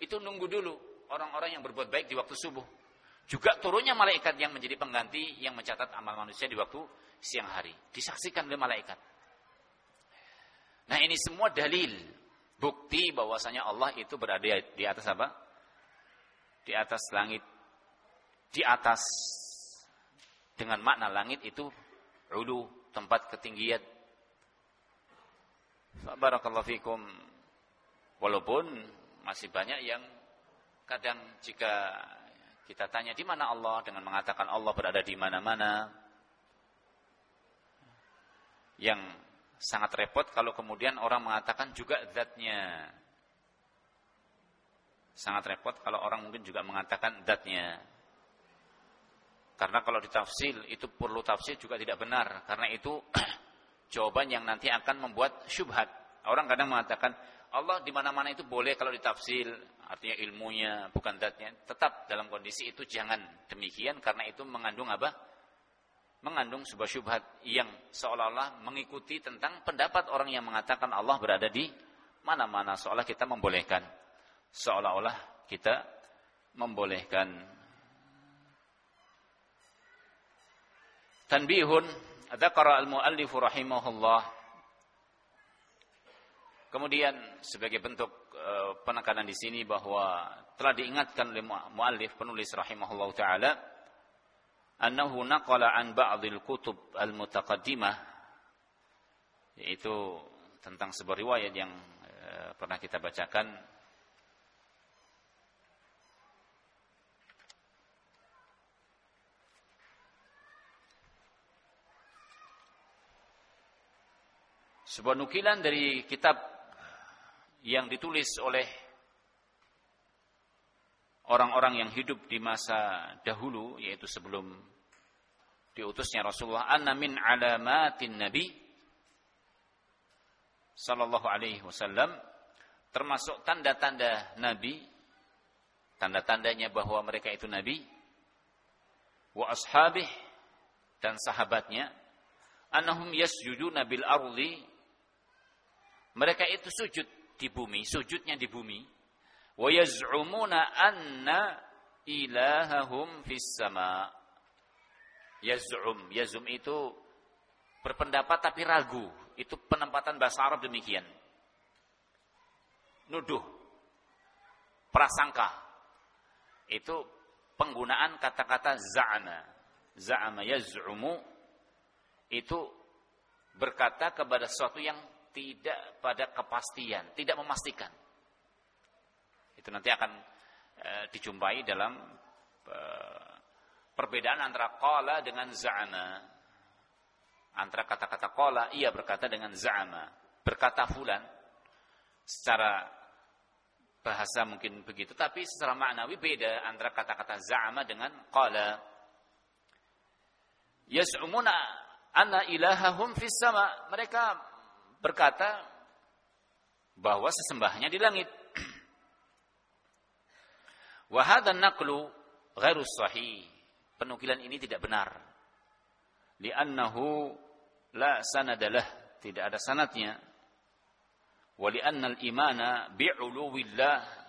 itu nunggu dulu orang-orang yang berbuat baik di waktu subuh. Juga turunnya malaikat yang menjadi pengganti yang mencatat amal manusia di waktu siang hari. Disaksikan oleh malaikat. Nah ini semua dalil. Bukti bahwasanya Allah itu berada di atas apa? Di atas langit. Di atas. Dengan makna langit itu ulu, tempat ketinggian. Barakallahu fikum. Walaupun masih banyak yang kadang jika kita tanya di mana Allah dengan mengatakan Allah berada di mana-mana, yang sangat repot kalau kemudian orang mengatakan juga zatnya. Sangat repot kalau orang mungkin juga mengatakan zatnya. Karena kalau ditafsir itu perlu tafsir juga tidak benar. Karena itu jawaban yang nanti akan membuat syubhat. Orang kadang mengatakan Allah di mana-mana itu boleh kalau ditafsir, artinya ilmunya bukan zatnya. Tetap dalam kondisi itu jangan demikian karena itu mengandung apa? mengandung sebuah syubhat yang seolah-olah mengikuti tentang pendapat orang yang mengatakan Allah berada di mana-mana seolah kita membolehkan seolah-olah kita membolehkan tanbihun dzakara al-muallif rahimahullah. Kemudian sebagai bentuk uh, penekanan di sini bahwa telah diingatkan oleh muallif penulis rahimahullah taala annahu naqala an ba'dil kutub al-mutaqaddimah yaitu tentang sebuah riwayat yang e, pernah kita bacakan sebuah nukilan dari kitab yang ditulis oleh orang-orang yang hidup di masa dahulu yaitu sebelum diutusnya Rasulullah. Anna min alamatin nabi sallallahu alaihi wasallam termasuk tanda-tanda nabi tanda-tandanya bahwa mereka itu nabi wa ashabih dan sahabatnya annahum yasjuduna bil ardi mereka itu sujud di bumi sujudnya di bumi wa anna ilahahum fis sama Yazum, yazum itu berpendapat tapi ragu. Itu penempatan bahasa Arab demikian. Nuduh, prasangka. Itu penggunaan kata-kata za'ana. Za'ama yaz'umu itu berkata kepada sesuatu yang tidak pada kepastian, tidak memastikan. Itu nanti akan e, dijumpai dalam e, perbedaan antara qala dengan za'ama. Antara kata-kata qala, ia berkata dengan za'ama. Berkata fulan. Secara bahasa mungkin begitu, tapi secara maknawi beda antara kata-kata za'ama dengan qala. Yas'umuna anna ilahahum fis sama. Mereka berkata bahwa sesembahnya di langit. Wa hadzal naqlu ghairu sahih. Penukilan ini tidak benar. Li'annahu la sanadalah, tidak ada sanatnya. Wa li'anna al-imana bi'uluwillah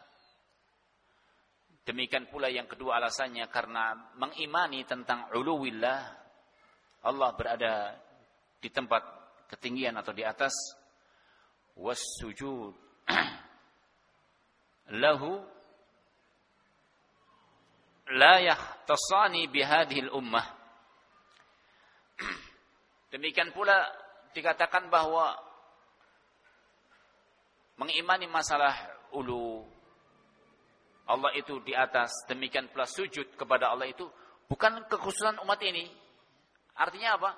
Demikian pula yang kedua alasannya karena mengimani tentang uluwillah Allah berada di tempat ketinggian atau di atas was-sujud lahu la yahtasani bihadhil ummah demikian pula dikatakan bahwa mengimani masalah ulu Allah itu di atas, demikian pula sujud kepada Allah itu bukan kekhususan umat ini. Artinya apa?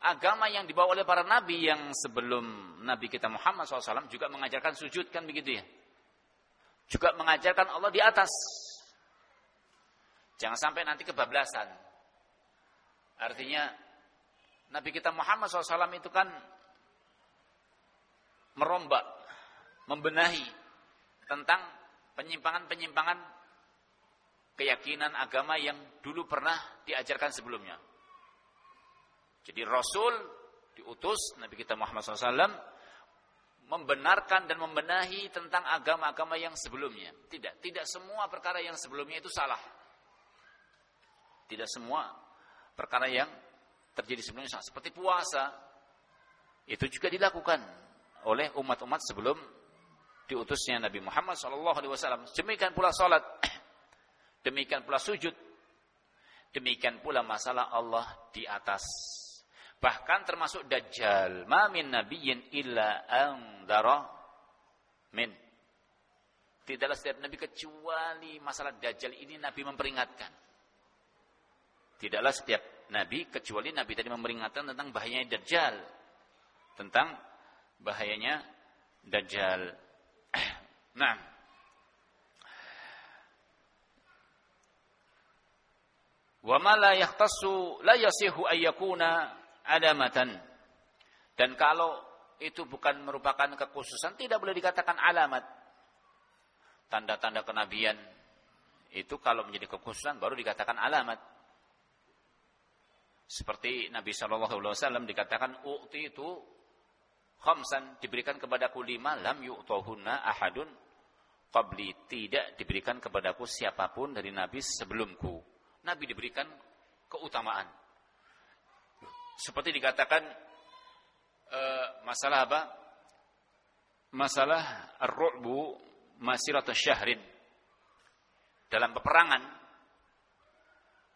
Agama yang dibawa oleh para nabi yang sebelum Nabi kita Muhammad SAW juga mengajarkan sujud kan begitu ya. Juga mengajarkan Allah di atas. Jangan sampai nanti kebablasan. Artinya Nabi kita Muhammad SAW itu kan merombak, membenahi tentang penyimpangan-penyimpangan keyakinan agama yang dulu pernah diajarkan sebelumnya. Jadi Rasul diutus Nabi kita Muhammad SAW membenarkan dan membenahi tentang agama-agama yang sebelumnya. Tidak, tidak semua perkara yang sebelumnya itu salah. Tidak semua perkara yang terjadi sebelumnya salah. Seperti puasa, itu juga dilakukan oleh umat-umat sebelum diutusnya Nabi Muhammad SAW. Demikian pula salat, demikian pula sujud, demikian pula masalah Allah di atas. Bahkan termasuk Dajjal. Ma min nabiyyin illa andara min. Tidaklah setiap Nabi kecuali masalah Dajjal ini Nabi memperingatkan. Tidaklah setiap Nabi kecuali Nabi tadi memperingatkan tentang bahayanya Dajjal. Tentang bahayanya Dajjal. Nah. Wa ma la yahtassu la yasihu ayyakuna adamatan. Dan kalau itu bukan merupakan kekhususan tidak boleh dikatakan alamat. Tanda-tanda kenabian itu kalau menjadi kekhususan baru dikatakan alamat. Seperti Nabi Shallallahu Alaihi Wasallam dikatakan ukti itu khamsan diberikan kepadaku lima lam yu'tohunna ahadun qabli tidak diberikan kepadaku siapa pun dari nabi sebelumku. Nabi diberikan keutamaan. Seperti dikatakan uh, masalah apa? Masalah ar-ru'bu masiratu syahrin. Dalam peperangan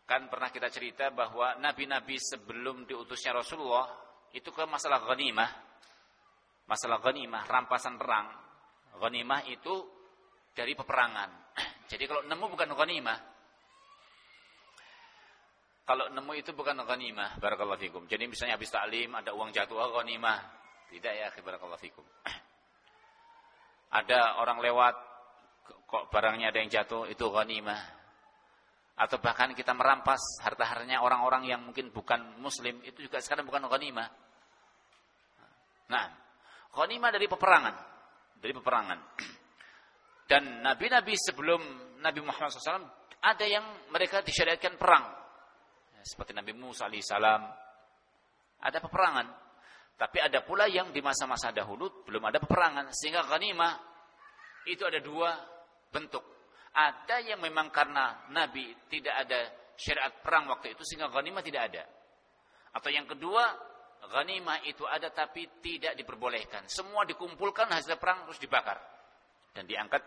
kan pernah kita cerita bahwa nabi-nabi sebelum diutusnya Rasulullah itu ke masalah ghanimah. Masalah ghanimah, rampasan perang. Ghanimah itu dari peperangan. Jadi kalau nemu bukan ghanimah. Kalau nemu itu bukan ghanimah, barakallahu fikum. Jadi misalnya habis taklim ada uang jatuh oh, ghanimah. Tidak ya, barakallahu fikum. Ada orang lewat kok barangnya ada yang jatuh itu ghanimah. Atau bahkan kita merampas harta-hartanya orang-orang yang mungkin bukan muslim itu juga sekarang bukan ghanimah. Nah, ghanimah dari peperangan, dari peperangan. Dan nabi-nabi sebelum Nabi Muhammad SAW ada yang mereka disyariatkan perang. Seperti Nabi Musa alaihissalam ada peperangan. Tapi ada pula yang di masa-masa dahulu belum ada peperangan. Sehingga ghanimah itu ada dua bentuk. Ada yang memang karena Nabi tidak ada syariat perang waktu itu sehingga ghanimah tidak ada. Atau yang kedua, ghanimah itu ada tapi tidak diperbolehkan. Semua dikumpulkan hasil perang terus dibakar dan diangkat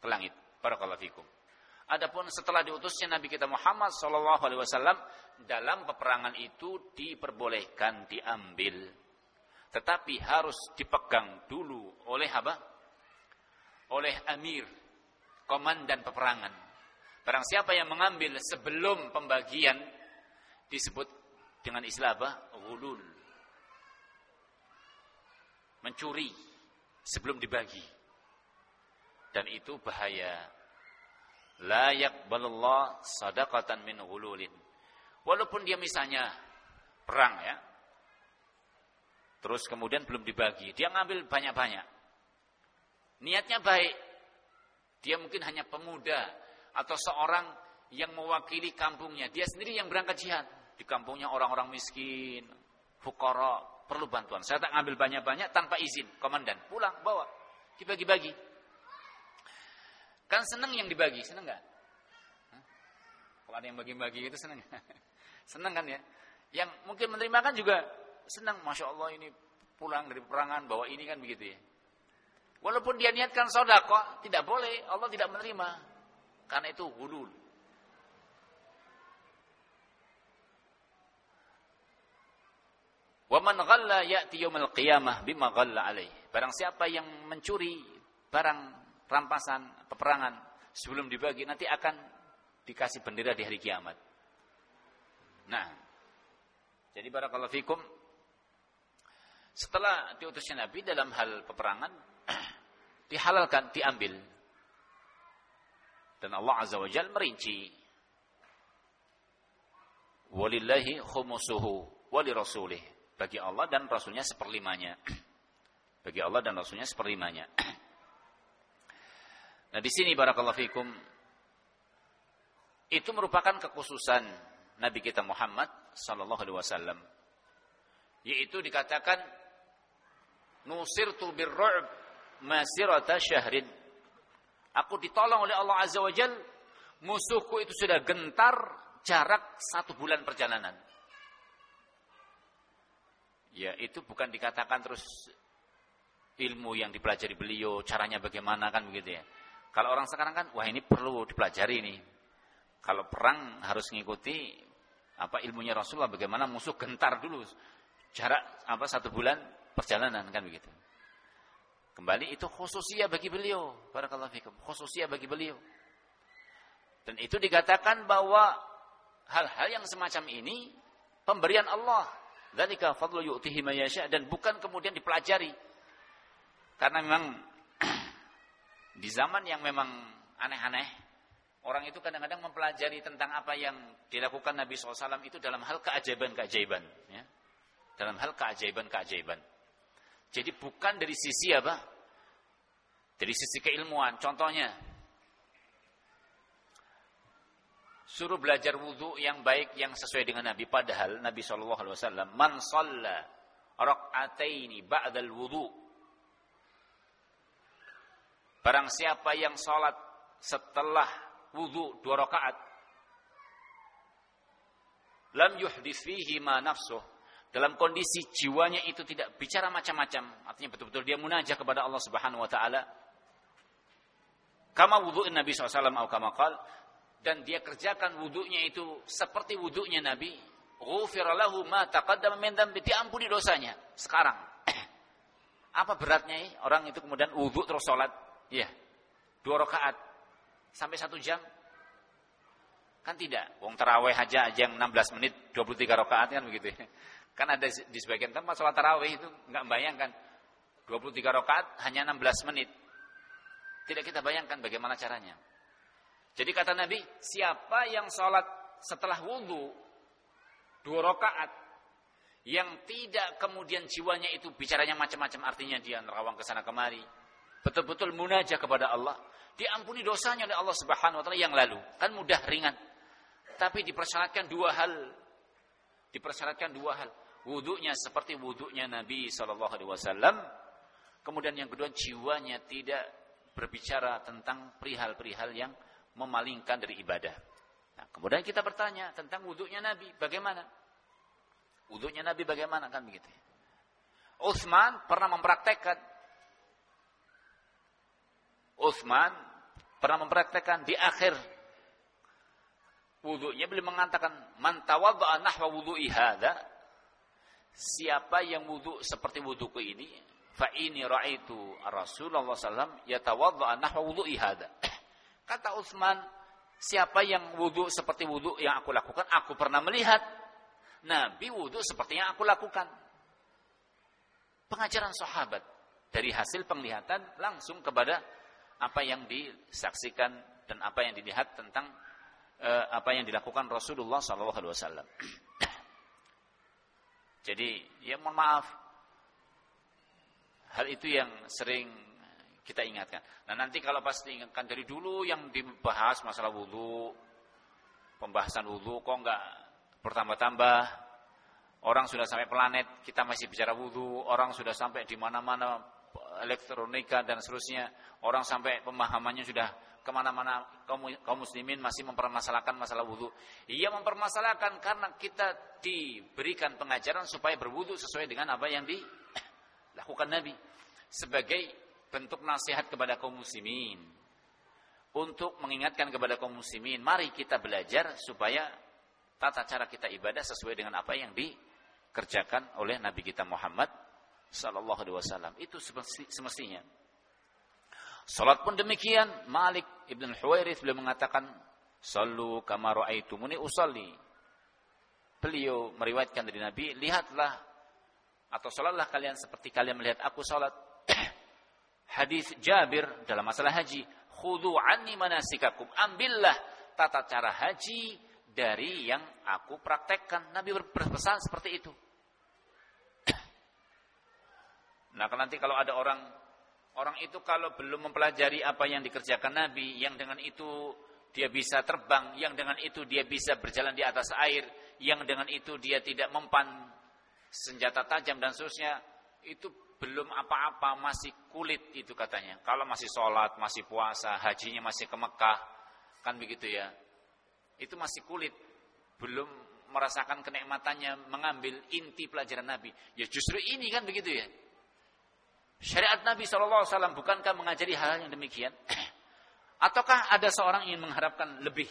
ke langit. Barakallahu fikum. Adapun setelah diutusnya Nabi kita Muhammad sallallahu alaihi wasallam dalam peperangan itu diperbolehkan diambil. Tetapi harus dipegang dulu oleh apa? Oleh amir, komandan peperangan. Barang siapa yang mengambil sebelum pembagian disebut dengan istilah apa? Gulul. Mencuri sebelum dibagi dan itu bahaya. La yaqbalullah sadaqatan min ghululin. Walaupun dia misalnya perang ya. Terus kemudian belum dibagi, dia ngambil banyak-banyak. Niatnya baik. Dia mungkin hanya pemuda atau seorang yang mewakili kampungnya, dia sendiri yang berangkat jihad. Di kampungnya orang-orang miskin, fukara, perlu bantuan. Saya tak ngambil banyak-banyak tanpa izin, komandan. Pulang, bawa, dibagi-bagi. Kan senang yang dibagi, senang nggak? Kalau ada yang bagi-bagi itu senang. senang kan ya? Yang mungkin menerima kan juga senang. Masya Allah ini pulang dari perangan, bawa ini kan begitu ya. Walaupun dia niatkan sodako, tidak boleh. Allah tidak menerima. Karena itu gulul. Wa man ghalla ya'ti yaumil qiyamah bima ghalla alaih. Barang siapa yang mencuri barang rampasan peperangan sebelum dibagi nanti akan dikasih bendera di hari kiamat. Nah, jadi barakallahu fikum setelah diutusnya Nabi dalam hal peperangan dihalalkan, diambil. Dan Allah Azza wa Jalla merinci walillahi khumusuhu wali rasulih bagi Allah dan Rasulnya seperlimanya. Bagi Allah dan Rasulnya seperlimanya. Nah di sini barakallahu fikum itu merupakan kekhususan Nabi kita Muhammad sallallahu alaihi wasallam. Yaitu dikatakan nusirtu birru'b masirata syahrin. Aku ditolong oleh Allah Azza wa Jal, musuhku itu sudah gentar jarak satu bulan perjalanan. Ya, itu bukan dikatakan terus ilmu yang dipelajari beliau, caranya bagaimana kan begitu ya. Kalau orang sekarang kan, wah ini perlu dipelajari ini. Kalau perang harus mengikuti apa ilmunya Rasulullah, bagaimana musuh gentar dulu jarak apa satu bulan perjalanan kan begitu. Kembali itu khususia bagi beliau, barakallahu fikum, khususia bagi beliau. Dan itu dikatakan bahwa hal-hal yang semacam ini pemberian Allah dan bukan kemudian dipelajari. Karena memang di zaman yang memang aneh-aneh, orang itu kadang-kadang mempelajari tentang apa yang dilakukan Nabi SAW itu dalam hal keajaiban-keajaiban. Ya. Dalam hal keajaiban-keajaiban. Jadi bukan dari sisi apa? Dari sisi keilmuan. Contohnya, suruh belajar wudhu yang baik yang sesuai dengan Nabi padahal Nabi Shallallahu Alaihi Wasallam man salla rakaataini ba'dal wudhu barang siapa yang sholat setelah wudhu dua rakaat lam yuhdis fihi ma nafsuh dalam kondisi jiwanya itu tidak bicara macam-macam artinya betul-betul dia munajah kepada Allah Subhanahu wa taala kama wudhu'in Nabi SAW atau kama qal dan dia kerjakan wudhunya itu seperti wudhunya Nabi, ghufira ma taqaddama min dzambi, diampuni dosanya sekarang. Apa beratnya ya? orang itu kemudian wudhu terus sholat? Ya, dua rakaat sampai satu jam? Kan tidak. Wong terawih aja aja yang 16 menit 23 rakaat kan begitu ya. Kan ada di sebagian tempat sholat terawih itu nggak bayangkan 23 rakaat hanya 16 menit. Tidak kita bayangkan bagaimana caranya. Jadi kata Nabi, siapa yang sholat setelah wudhu dua rakaat yang tidak kemudian jiwanya itu bicaranya macam-macam artinya dia nerawang ke sana kemari betul-betul munajah kepada Allah diampuni dosanya oleh Allah Subhanahu wa taala yang lalu kan mudah ringan tapi dipersyaratkan dua hal dipersyaratkan dua hal wudhunya seperti wudhunya Nabi Shallallahu Alaihi Wasallam kemudian yang kedua jiwanya tidak berbicara tentang perihal-perihal yang memalingkan dari ibadah. Nah, kemudian kita bertanya tentang wudhunya Nabi, bagaimana? Wudhunya Nabi bagaimana kan begitu? Utsman pernah mempraktekkan. Utsman pernah mempraktekkan di akhir wudhunya beliau mengatakan man tawadda'a nahwa wudhu'i hadza siapa yang wudhu seperti wudhuku ini fa ini raaitu Rasulullah sallallahu yatawadda'a nahwa wudhu'i hadza Kata Utsman, siapa yang wudhu seperti wudhu yang aku lakukan, aku pernah melihat. Nabi wudhu seperti yang aku lakukan. Pengajaran sahabat dari hasil penglihatan langsung kepada apa yang disaksikan dan apa yang dilihat tentang uh, apa yang dilakukan Rasulullah SAW. Jadi ya mohon maaf, hal itu yang sering kita ingatkan. Nah nanti kalau pas diingatkan dari dulu yang dibahas masalah wudhu, pembahasan wudhu kok enggak bertambah-tambah, orang sudah sampai planet, kita masih bicara wudhu, orang sudah sampai di mana-mana elektronika dan seterusnya, orang sampai pemahamannya sudah ke mana-mana kaum, kaum muslimin masih mempermasalahkan masalah wudhu. Ia mempermasalahkan karena kita diberikan pengajaran supaya berwudhu sesuai dengan apa yang dilakukan Nabi. Sebagai bentuk nasihat kepada kaum muslimin. Untuk mengingatkan kepada kaum muslimin, mari kita belajar supaya tata cara kita ibadah sesuai dengan apa yang dikerjakan oleh Nabi kita Muhammad sallallahu alaihi wasallam. Itu semestinya. Salat pun demikian. Malik Ibn Huwairith beliau mengatakan, "Sallu kama raaitumuni usalli." Beliau meriwayatkan dari Nabi, "Lihatlah atau salatlah kalian seperti kalian melihat aku salat." hadis Jabir dalam masalah haji, "Khudhu anni manasikakum." Ambillah tata cara haji dari yang aku praktekkan. Nabi berpesan seperti itu. Nah, nanti kalau ada orang orang itu kalau belum mempelajari apa yang dikerjakan Nabi, yang dengan itu dia bisa terbang, yang dengan itu dia bisa berjalan di atas air, yang dengan itu dia tidak mempan senjata tajam dan seterusnya, itu belum apa-apa, masih kulit itu katanya. Kalau masih sholat, masih puasa, hajinya masih ke Mekah, kan begitu ya. Itu masih kulit, belum merasakan kenikmatannya mengambil inti pelajaran Nabi. Ya justru ini kan begitu ya. Syariat Nabi SAW bukankah mengajari hal yang demikian? Ataukah ada seorang ingin mengharapkan lebih?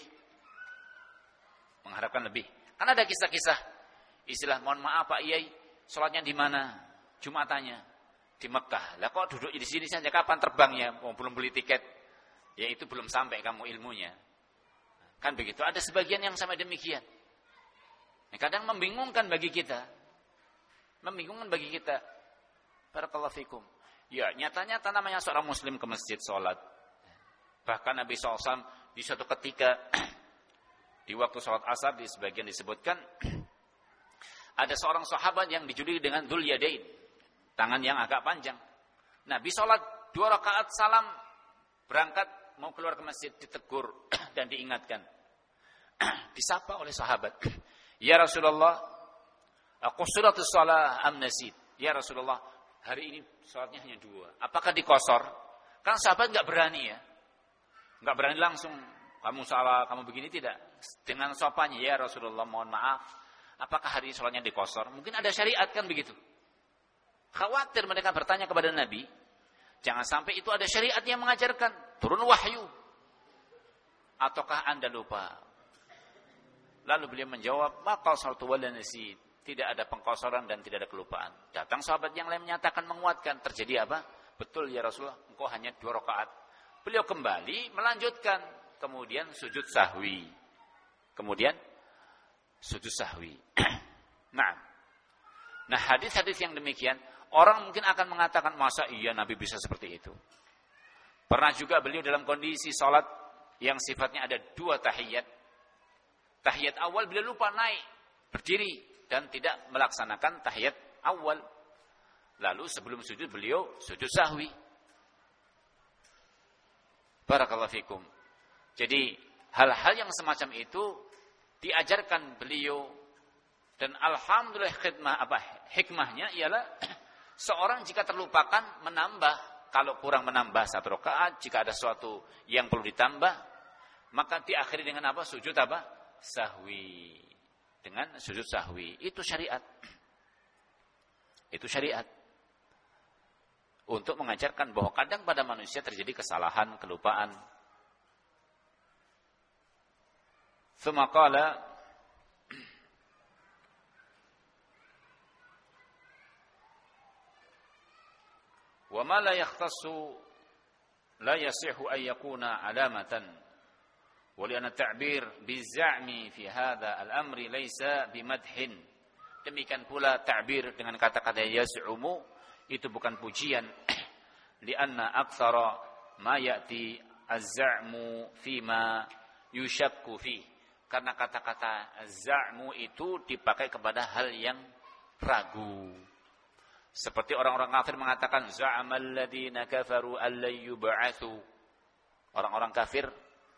Mengharapkan lebih. Kan ada kisah-kisah. Istilah, mohon maaf Pak Iyai, sholatnya di mana? Jumatannya di Mekah. Lah kok duduk di sini saja kapan terbangnya? Oh, belum beli tiket. Ya itu belum sampai kamu ilmunya. Kan begitu. Ada sebagian yang sampai demikian. Nah, kadang membingungkan bagi kita. Membingungkan bagi kita. Barakallahu fikum. Ya, nyatanya namanya seorang muslim ke masjid sholat. Bahkan Nabi SAW di suatu ketika di waktu sholat asar di sebagian disebutkan ada seorang sahabat yang dijuluki dengan Dhul Yadain tangan yang agak panjang. Nabi sholat dua rakaat salam berangkat mau keluar ke masjid ditegur dan diingatkan. Disapa oleh sahabat. Ya Rasulullah, aku surat salat amnasid. Ya Rasulullah, hari ini sholatnya hanya dua. Apakah dikosor? Kan sahabat nggak berani ya, nggak berani langsung. Kamu salah, kamu begini tidak. Dengan sopannya, ya Rasulullah, mohon maaf. Apakah hari sholatnya dikosor? Mungkin ada syariat kan begitu. Khawatir mereka bertanya kepada Nabi, jangan sampai itu ada syariat yang mengajarkan, turun wahyu. Ataukah Anda lupa? Lalu beliau menjawab, maka saltu nasi tidak ada pengkosoran dan tidak ada kelupaan. Datang sahabat yang lain menyatakan menguatkan, terjadi apa? Betul ya Rasulullah, engkau hanya dua rakaat. Beliau kembali melanjutkan, kemudian sujud sahwi. Kemudian sujud sahwi. nah, nah hadis-hadis yang demikian Orang mungkin akan mengatakan, masa iya Nabi bisa seperti itu. Pernah juga beliau dalam kondisi sholat yang sifatnya ada dua tahiyat. Tahiyat awal beliau lupa naik, berdiri, dan tidak melaksanakan tahiyat awal. Lalu sebelum sujud beliau sujud sahwi. Barakallahu fikum. Jadi hal-hal yang semacam itu diajarkan beliau dan alhamdulillah khidmah apa hikmahnya ialah Seorang jika terlupakan menambah, kalau kurang menambah satu rakaat, jika ada sesuatu yang perlu ditambah, maka diakhiri dengan apa? Sujud apa? Sahwi dengan sujud sahwi. Itu syariat. Itu syariat. Untuk mengajarkan bahwa kadang pada manusia terjadi kesalahan, kelupaan. semakala Wa ma la yakhtassu la yasihu an yakuna alamatan ولأن التعبير بالزعم في هذا الأمر ليس بمدح demikian pula ta'bir dengan kata-kata yaz'umu itu bukan pujian lianna aktsara ma ya'ti az-za'mu fima yushakku fi karena kata-kata za'mu itu dipakai kepada hal yang ragu Seperti orang-orang kafir mengatakan za'amal ladzina kafaru allay yub'atsu. Orang-orang kafir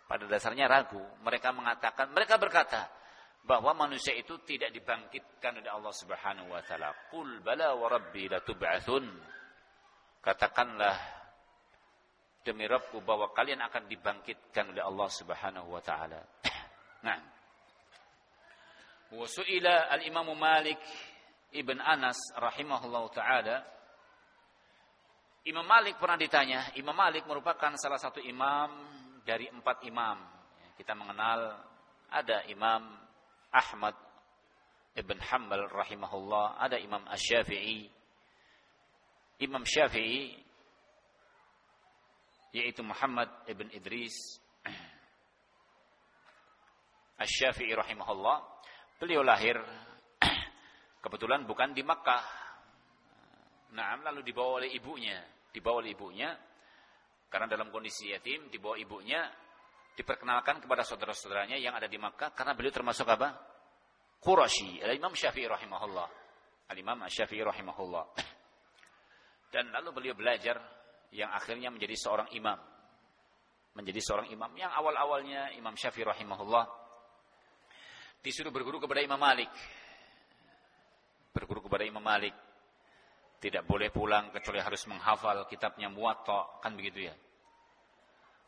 pada dasarnya ragu. Mereka mengatakan, mereka berkata bahwa manusia itu tidak dibangkitkan oleh Allah Subhanahu wa taala. Qul bala wa rabbi latub'atsun. Katakanlah demi Rabbku bahwa kalian akan dibangkitkan oleh Allah Subhanahu wa taala. nah. Wa su'ila al-Imam Malik Ibn Anas rahimahullah taala Imam Malik pernah ditanya, Imam Malik merupakan salah satu imam dari empat imam. Kita mengenal ada Imam Ahmad Ibn Hanbal rahimahullah, ada Imam Asy-Syafi'i. Imam Syafi'i yaitu Muhammad ibn Idris Asy-Syafi'i rahimahullah. Beliau lahir kebetulan bukan di Makkah. Nah, lalu dibawa oleh ibunya, dibawa oleh ibunya karena dalam kondisi yatim dibawa ibunya diperkenalkan kepada saudara-saudaranya yang ada di Makkah karena beliau termasuk apa? Quraisy. Al-Imam Syafi'i rahimahullah. Al-Imam Syafi'i rahimahullah. Dan lalu beliau belajar yang akhirnya menjadi seorang imam. Menjadi seorang imam yang awal-awalnya Imam Syafi'i rahimahullah disuruh berguru kepada Imam Malik. Berguru kepada Imam Malik. Tidak boleh pulang kecuali harus menghafal kitabnya Muwatta, kan begitu ya.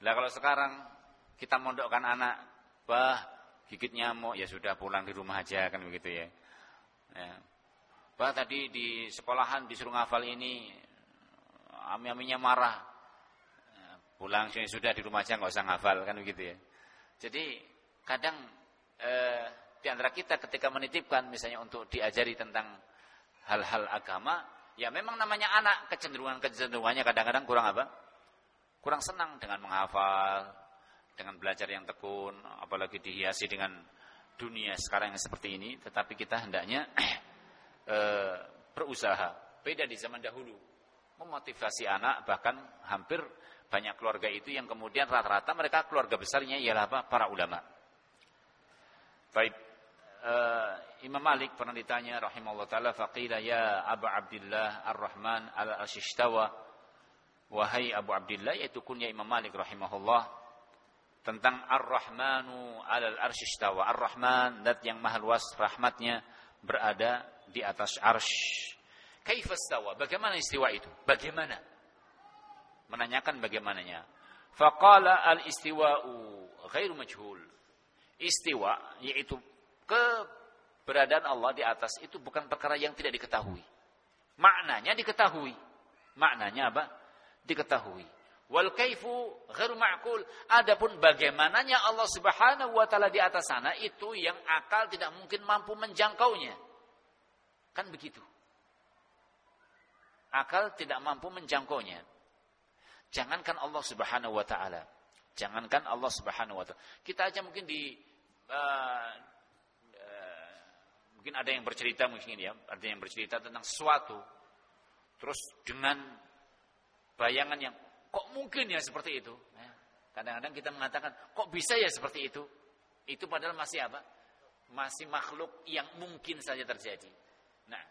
Nah kalau sekarang kita mondokkan anak, bah gigit nyamuk ya sudah pulang di rumah aja kan begitu ya. ya. Bah tadi di sekolahan disuruh ngafal ini ami-aminya marah. Pulang sini sudah di rumah aja nggak usah ngafal kan begitu ya. Jadi kadang eh, di antara kita ketika menitipkan misalnya untuk diajari tentang hal-hal agama, ya memang namanya anak kecenderungan-kecenderungannya kadang-kadang kurang apa? Kurang senang dengan menghafal, dengan belajar yang tekun, apalagi dihiasi dengan dunia sekarang yang seperti ini, tetapi kita hendaknya eh, berusaha. Beda di zaman dahulu memotivasi anak bahkan hampir banyak keluarga itu yang kemudian rata-rata mereka keluarga besarnya ialah apa? para ulama. Baik. Uh, Imam Malik pernah ditanya rahimahullah taala faqila ya Abu Abdullah Ar-Rahman al-Ashistawa wahai Abu Abdullah yaitu kunya Imam Malik rahimahullah tentang Ar-Rahmanu alal arsyistawa. Ar-Rahman zat yang maha luas rahmatnya berada di atas arsy Kaifastawa? Bagaimana istiwa itu? Bagaimana? Menanyakan bagaimananya. Faqala al-istiwa'u ghairu majhul. Istiwa yaitu keberadaan Allah di atas itu bukan perkara yang tidak diketahui. Maknanya diketahui. Maknanya apa? Diketahui. Wal kaifu ghairu ma'kul. Adapun bagaimananya Allah Subhanahu wa taala di atas sana itu yang akal tidak mungkin mampu menjangkaunya. Kan begitu akal tidak mampu menjangkaunya. Jangankan Allah Subhanahu wa taala. Jangankan Allah Subhanahu wa taala. Kita aja mungkin di uh, mungkin ada yang bercerita mungkin ya, ada yang bercerita tentang sesuatu. Terus dengan bayangan yang kok mungkin ya seperti itu. Ya, kadang-kadang kita mengatakan, kok bisa ya seperti itu? Itu padahal masih apa? Masih makhluk yang mungkin saja terjadi. Nah,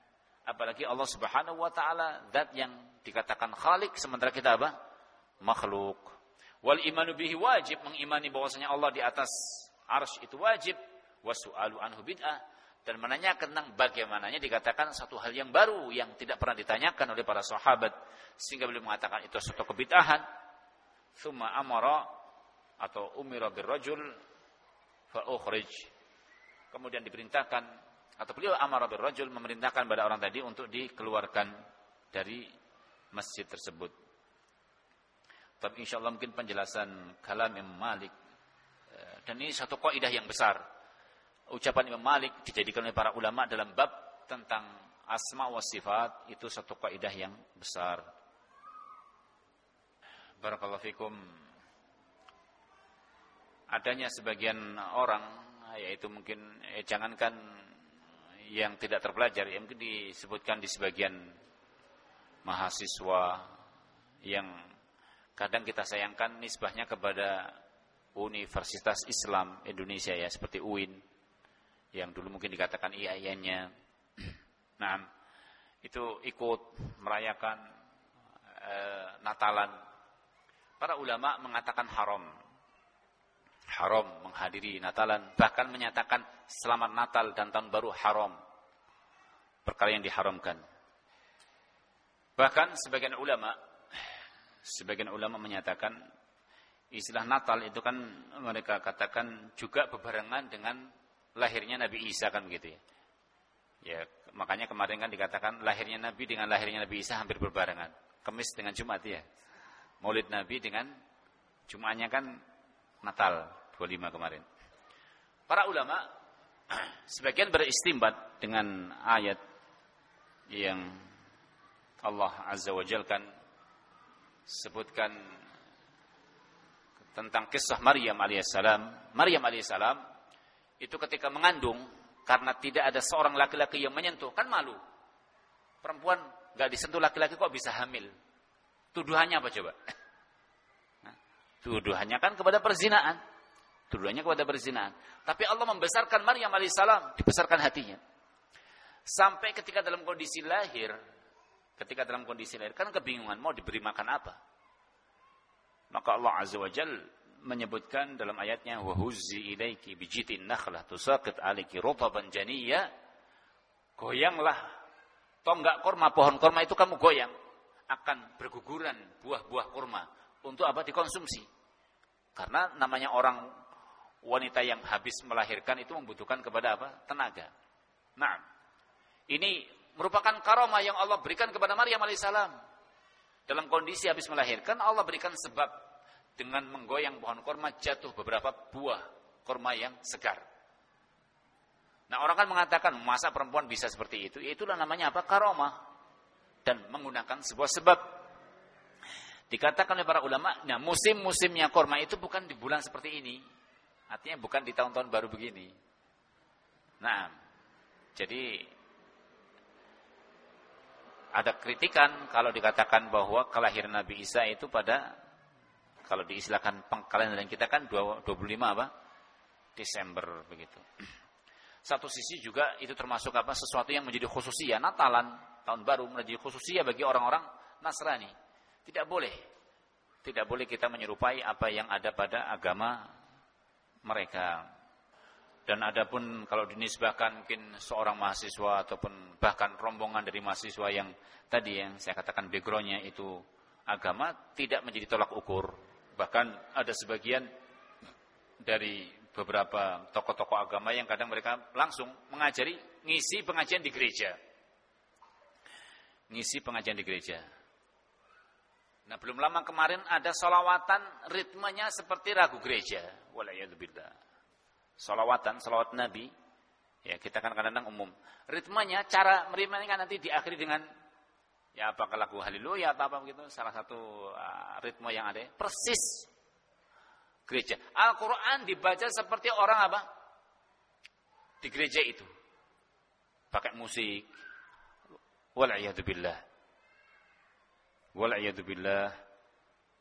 apalagi Allah Subhanahu wa taala zat yang dikatakan khalik sementara kita apa? makhluk. Wal imanu bihi wajib mengimani bahwasanya Allah di atas arsy itu wajib wasu'alu anhu bid'ah dan menanyakan tentang bagaimananya dikatakan satu hal yang baru yang tidak pernah ditanyakan oleh para sahabat sehingga beliau mengatakan itu suatu kebid'ahan. Thumma amara atau umira birrajul fa ukhrij. Kemudian diperintahkan atau beliau amar rajul memerintahkan pada orang tadi untuk dikeluarkan dari masjid tersebut. Tapi insya Allah mungkin penjelasan kalam Imam Malik eh, dan ini satu kaidah yang besar. Ucapan Imam Malik dijadikan oleh para ulama dalam bab tentang asma wa sifat itu satu kaidah yang besar. Barakallahu fikum. Adanya sebagian orang yaitu mungkin eh, jangankan yang tidak terpelajar yang mungkin disebutkan di sebagian mahasiswa yang kadang kita sayangkan nisbahnya kepada Universitas Islam Indonesia ya seperti UIN yang dulu mungkin dikatakan IAIN-nya. Nah, itu ikut merayakan e, Natalan. Para ulama mengatakan haram. Haram menghadiri Natalan, bahkan menyatakan selamat Natal dan tahun baru haram. Perkara yang diharamkan. Bahkan sebagian ulama sebagian ulama menyatakan istilah Natal itu kan mereka katakan juga berbarengan dengan lahirnya Nabi Isa kan begitu ya. Ya, makanya kemarin kan dikatakan lahirnya Nabi dengan lahirnya Nabi Isa hampir berbarengan. Kemis dengan Jumat ya. Maulid Nabi dengan Jumatnya kan Natal 25 kemarin. Para ulama sebagian beristimbat dengan ayat yang Allah Azza wa Jalla kan sebutkan tentang kisah Maryam alaihissalam. Maryam alaihissalam itu ketika mengandung karena tidak ada seorang laki-laki yang menyentuh, kan malu. Perempuan gak disentuh laki-laki kok bisa hamil. Tuduhannya apa coba? Tuduhannya kan kepada perzinaan. Tuduhannya kepada perzinaan. Tapi Allah membesarkan Maryam alaihissalam, dibesarkan hatinya. Sampai ketika dalam kondisi lahir, ketika dalam kondisi lahir, kan kebingungan mau diberi makan apa. Maka Allah Azza wa Jalla menyebutkan dalam ayatnya wa huzzi ilaiki bijitin nakhlah tusaqit aliki rutaban janiyya goyanglah tonggak kurma pohon kurma itu kamu goyang. Akan berguguran buah-buah kurma untuk apa dikonsumsi. Karena namanya orang wanita yang habis melahirkan itu membutuhkan kepada apa? Tenaga. Nah ini merupakan karomah yang Allah berikan kepada Maryam alaihissalam. Dalam kondisi habis melahirkan Allah berikan sebab dengan menggoyang pohon korma jatuh beberapa buah korma yang segar. Nah orang kan mengatakan masa perempuan bisa seperti itu? Ya, itulah namanya apa? Karomah. Dan menggunakan sebuah sebab. Dikatakan oleh para ulama, nah musim-musimnya korma itu bukan di bulan seperti ini. Artinya bukan di tahun-tahun baru begini. Nah, jadi ada kritikan kalau dikatakan bahwa kelahiran Nabi Isa itu pada kalau diistilahkan pengkalendern kita kan 25 apa? Desember begitu. Satu sisi juga itu termasuk apa? Sesuatu yang menjadi khususia Natalan, tahun baru menjadi khususia bagi orang-orang Nasrani. Tidak boleh. Tidak boleh kita menyerupai apa yang ada pada agama mereka. Dan adapun kalau dinisbahkan mungkin seorang mahasiswa ataupun bahkan rombongan dari mahasiswa yang tadi yang saya katakan backgroundnya itu agama tidak menjadi tolak ukur Bahkan ada sebagian dari beberapa tokoh-tokoh agama yang kadang mereka langsung mengajari ngisi pengajian di gereja. Ngisi pengajian di gereja. Nah belum lama kemarin ada solawatan ritmenya seperti ragu gereja. Walayatubillah. Solawatan, solawat Nabi. Ya kita kan kadang-kadang umum. Ritmenya, cara merimanya kan nanti diakhiri dengan ya apakah lagu haleluya atau apa begitu salah satu uh, ritme yang ada. Persis. Gereja. Al-Qur'an dibaca seperti orang apa? Di gereja itu. Pakai musik. Wal billah. Wal billah.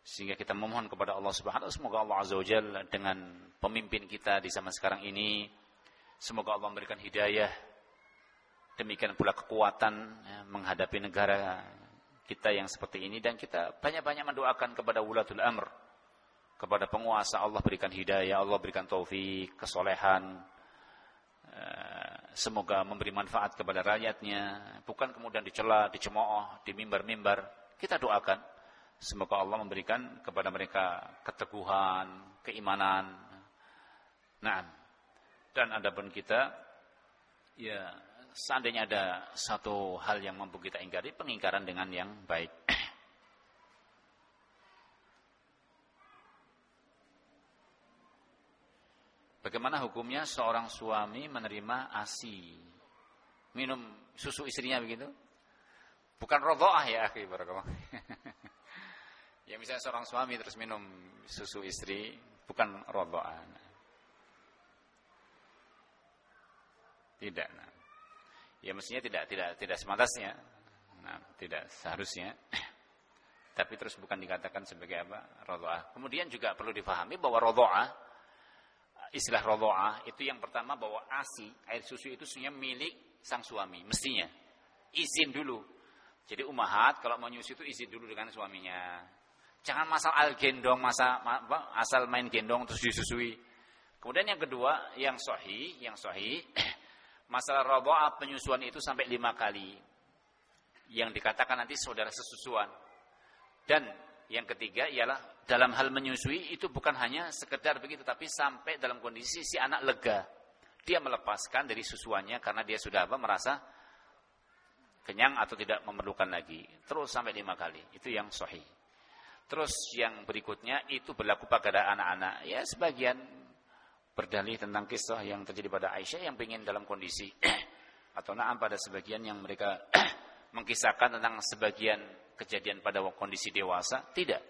Sehingga kita memohon kepada Allah Subhanahu semoga Allah Azza wajalla dengan pemimpin kita di zaman sekarang ini semoga Allah memberikan hidayah Demikian pula kekuatan ya, menghadapi negara kita yang seperti ini dan kita banyak-banyak mendoakan kepada wulatul amr, kepada penguasa Allah berikan hidayah, Allah berikan taufik, kesolehan. Eh, semoga memberi manfaat kepada rakyatnya, bukan kemudian dicela, dicemooh di mimbar-mimbar. Kita doakan semoga Allah memberikan kepada mereka keteguhan, keimanan. Nah, dan adapun kita ya seandainya ada satu hal yang mampu kita ingkari, pengingkaran dengan yang baik. Bagaimana hukumnya seorang suami menerima ASI? Minum susu istrinya begitu? Bukan rodoah ya, akhi barakallah. ya misalnya seorang suami terus minum susu istri, bukan rodoah. Tidak. Nah. Ya mestinya tidak tidak tidak semantasnya. Nah, tidak seharusnya. Tapi terus bukan dikatakan sebagai apa? Radha'ah. Kemudian juga perlu difahami bahwa radha'ah istilah radha'ah itu yang pertama bahwa ASI, air susu itu sebenarnya milik sang suami, mestinya. izin dulu. Jadi umahat kalau mau nyusui itu izin dulu dengan suaminya. Jangan masal al gendong, masa asal main gendong terus disusui. Kemudian yang kedua, yang sahih, yang sahih, masalah radha'a penyusuan itu sampai lima kali. Yang dikatakan nanti saudara sesusuan. Dan yang ketiga ialah dalam hal menyusui itu bukan hanya sekedar begitu, tapi sampai dalam kondisi si anak lega. Dia melepaskan dari susuannya karena dia sudah apa merasa kenyang atau tidak memerlukan lagi. Terus sampai lima kali. Itu yang sahih. Terus yang berikutnya itu berlaku pada anak-anak. Ya sebagian berdalih tentang kisah yang terjadi pada Aisyah yang ingin dalam kondisi atau naam pada sebagian yang mereka mengkisahkan tentang sebagian kejadian pada kondisi dewasa. Tidak.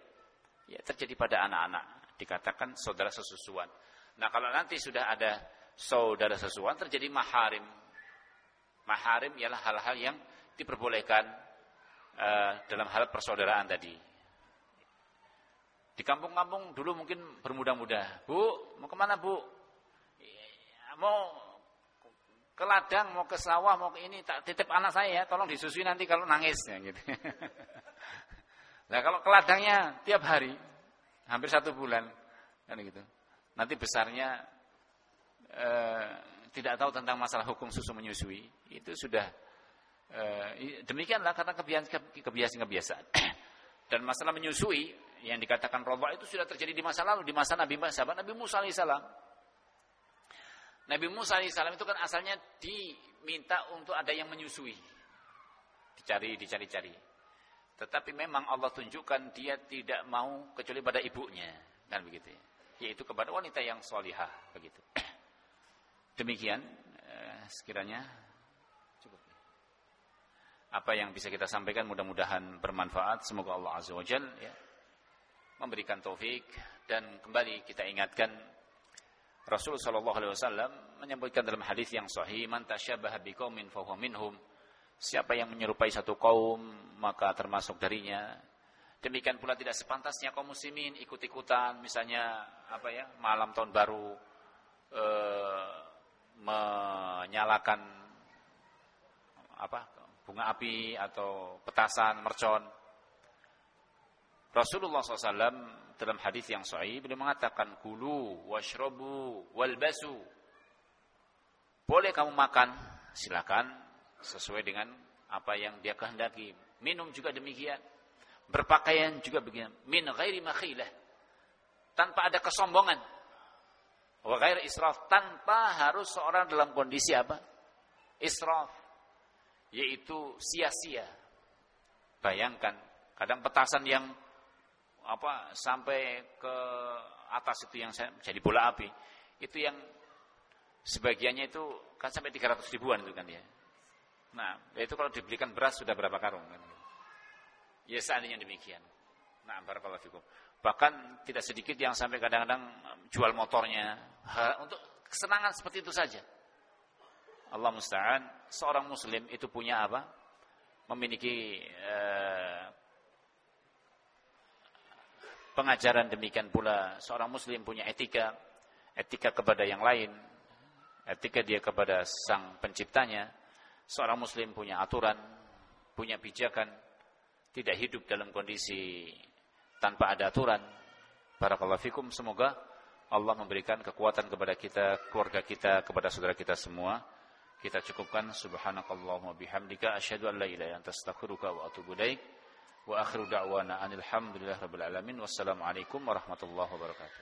Ya terjadi pada anak-anak. Dikatakan saudara sesusuan. Nah kalau nanti sudah ada saudara sesusuan terjadi maharim. Maharim ialah hal-hal yang diperbolehkan uh, dalam hal persaudaraan tadi di kampung-kampung dulu mungkin bermudah-mudah. Bu, mau ke mana bu? Mau ke ladang, mau ke sawah, mau ke ini, tak titip anak saya ya, tolong disusui nanti kalau nangis. Ya, gitu. nah kalau ke ladangnya tiap hari, hampir satu bulan, kan gitu. Nanti besarnya eh, tidak tahu tentang masalah hukum susu menyusui, itu sudah eh, demikianlah karena kebiasaan-kebiasaan. Dan masalah menyusui yang dikatakan roba itu sudah terjadi di masa lalu, di masa Nabi sahabat Nabi Musa alaihissalam. Nabi Musa alaihissalam itu kan asalnya diminta untuk ada yang menyusui. Dicari, dicari-cari. Tetapi memang Allah tunjukkan dia tidak mau kecuali pada ibunya. Kan begitu ya. Yaitu kepada wanita yang solihah. Begitu. Demikian eh, sekiranya apa yang bisa kita sampaikan mudah-mudahan bermanfaat. Semoga Allah Azza wa Jal ya, memberikan taufik dan kembali kita ingatkan Rasul sallallahu alaihi wasallam menyebutkan dalam hadis yang sahih man tasyabaha biqaumin fahuwa minhum siapa yang menyerupai satu kaum maka termasuk darinya demikian pula tidak sepantasnya kaum muslimin ikut-ikutan misalnya apa ya malam tahun baru e, menyalakan apa bunga api atau petasan, mercon. Rasulullah SAW dalam hadis yang sahih beliau mengatakan kulu washrobu walbasu. Boleh kamu makan, silakan sesuai dengan apa yang dia kehendaki. Minum juga demikian. Berpakaian juga begini. Min ghairi makhilah. Tanpa ada kesombongan. Wa ghairi israf. Tanpa harus seorang dalam kondisi apa? Israf yaitu sia-sia. Bayangkan, kadang petasan yang apa sampai ke atas itu yang jadi bola api, itu yang sebagiannya itu kan sampai 300 ribuan itu kan ya. Nah, itu kalau dibelikan beras sudah berapa karung kan? Ya seandainya demikian. Nah, barakallahu fikum. Bahkan tidak sedikit yang sampai kadang-kadang jual motornya untuk kesenangan seperti itu saja. Allah musta'an, seorang muslim itu punya apa? Memiliki eh, pengajaran demikian pula seorang muslim punya etika, etika kepada yang lain, etika dia kepada sang penciptanya. Seorang muslim punya aturan, punya pijakan, tidak hidup dalam kondisi tanpa ada aturan. Barakallahu fikum, semoga Allah memberikan kekuatan kepada kita, keluarga kita, kepada saudara kita semua kita cukupkan subhanakallahumma bihamdika asyhadu an la ilaha illa anta astaghfiruka wa atubu ilaik wa akhiru da'wana anil hamdulillahi rabbil alamin wassalamu alaikum warahmatullahi wabarakatuh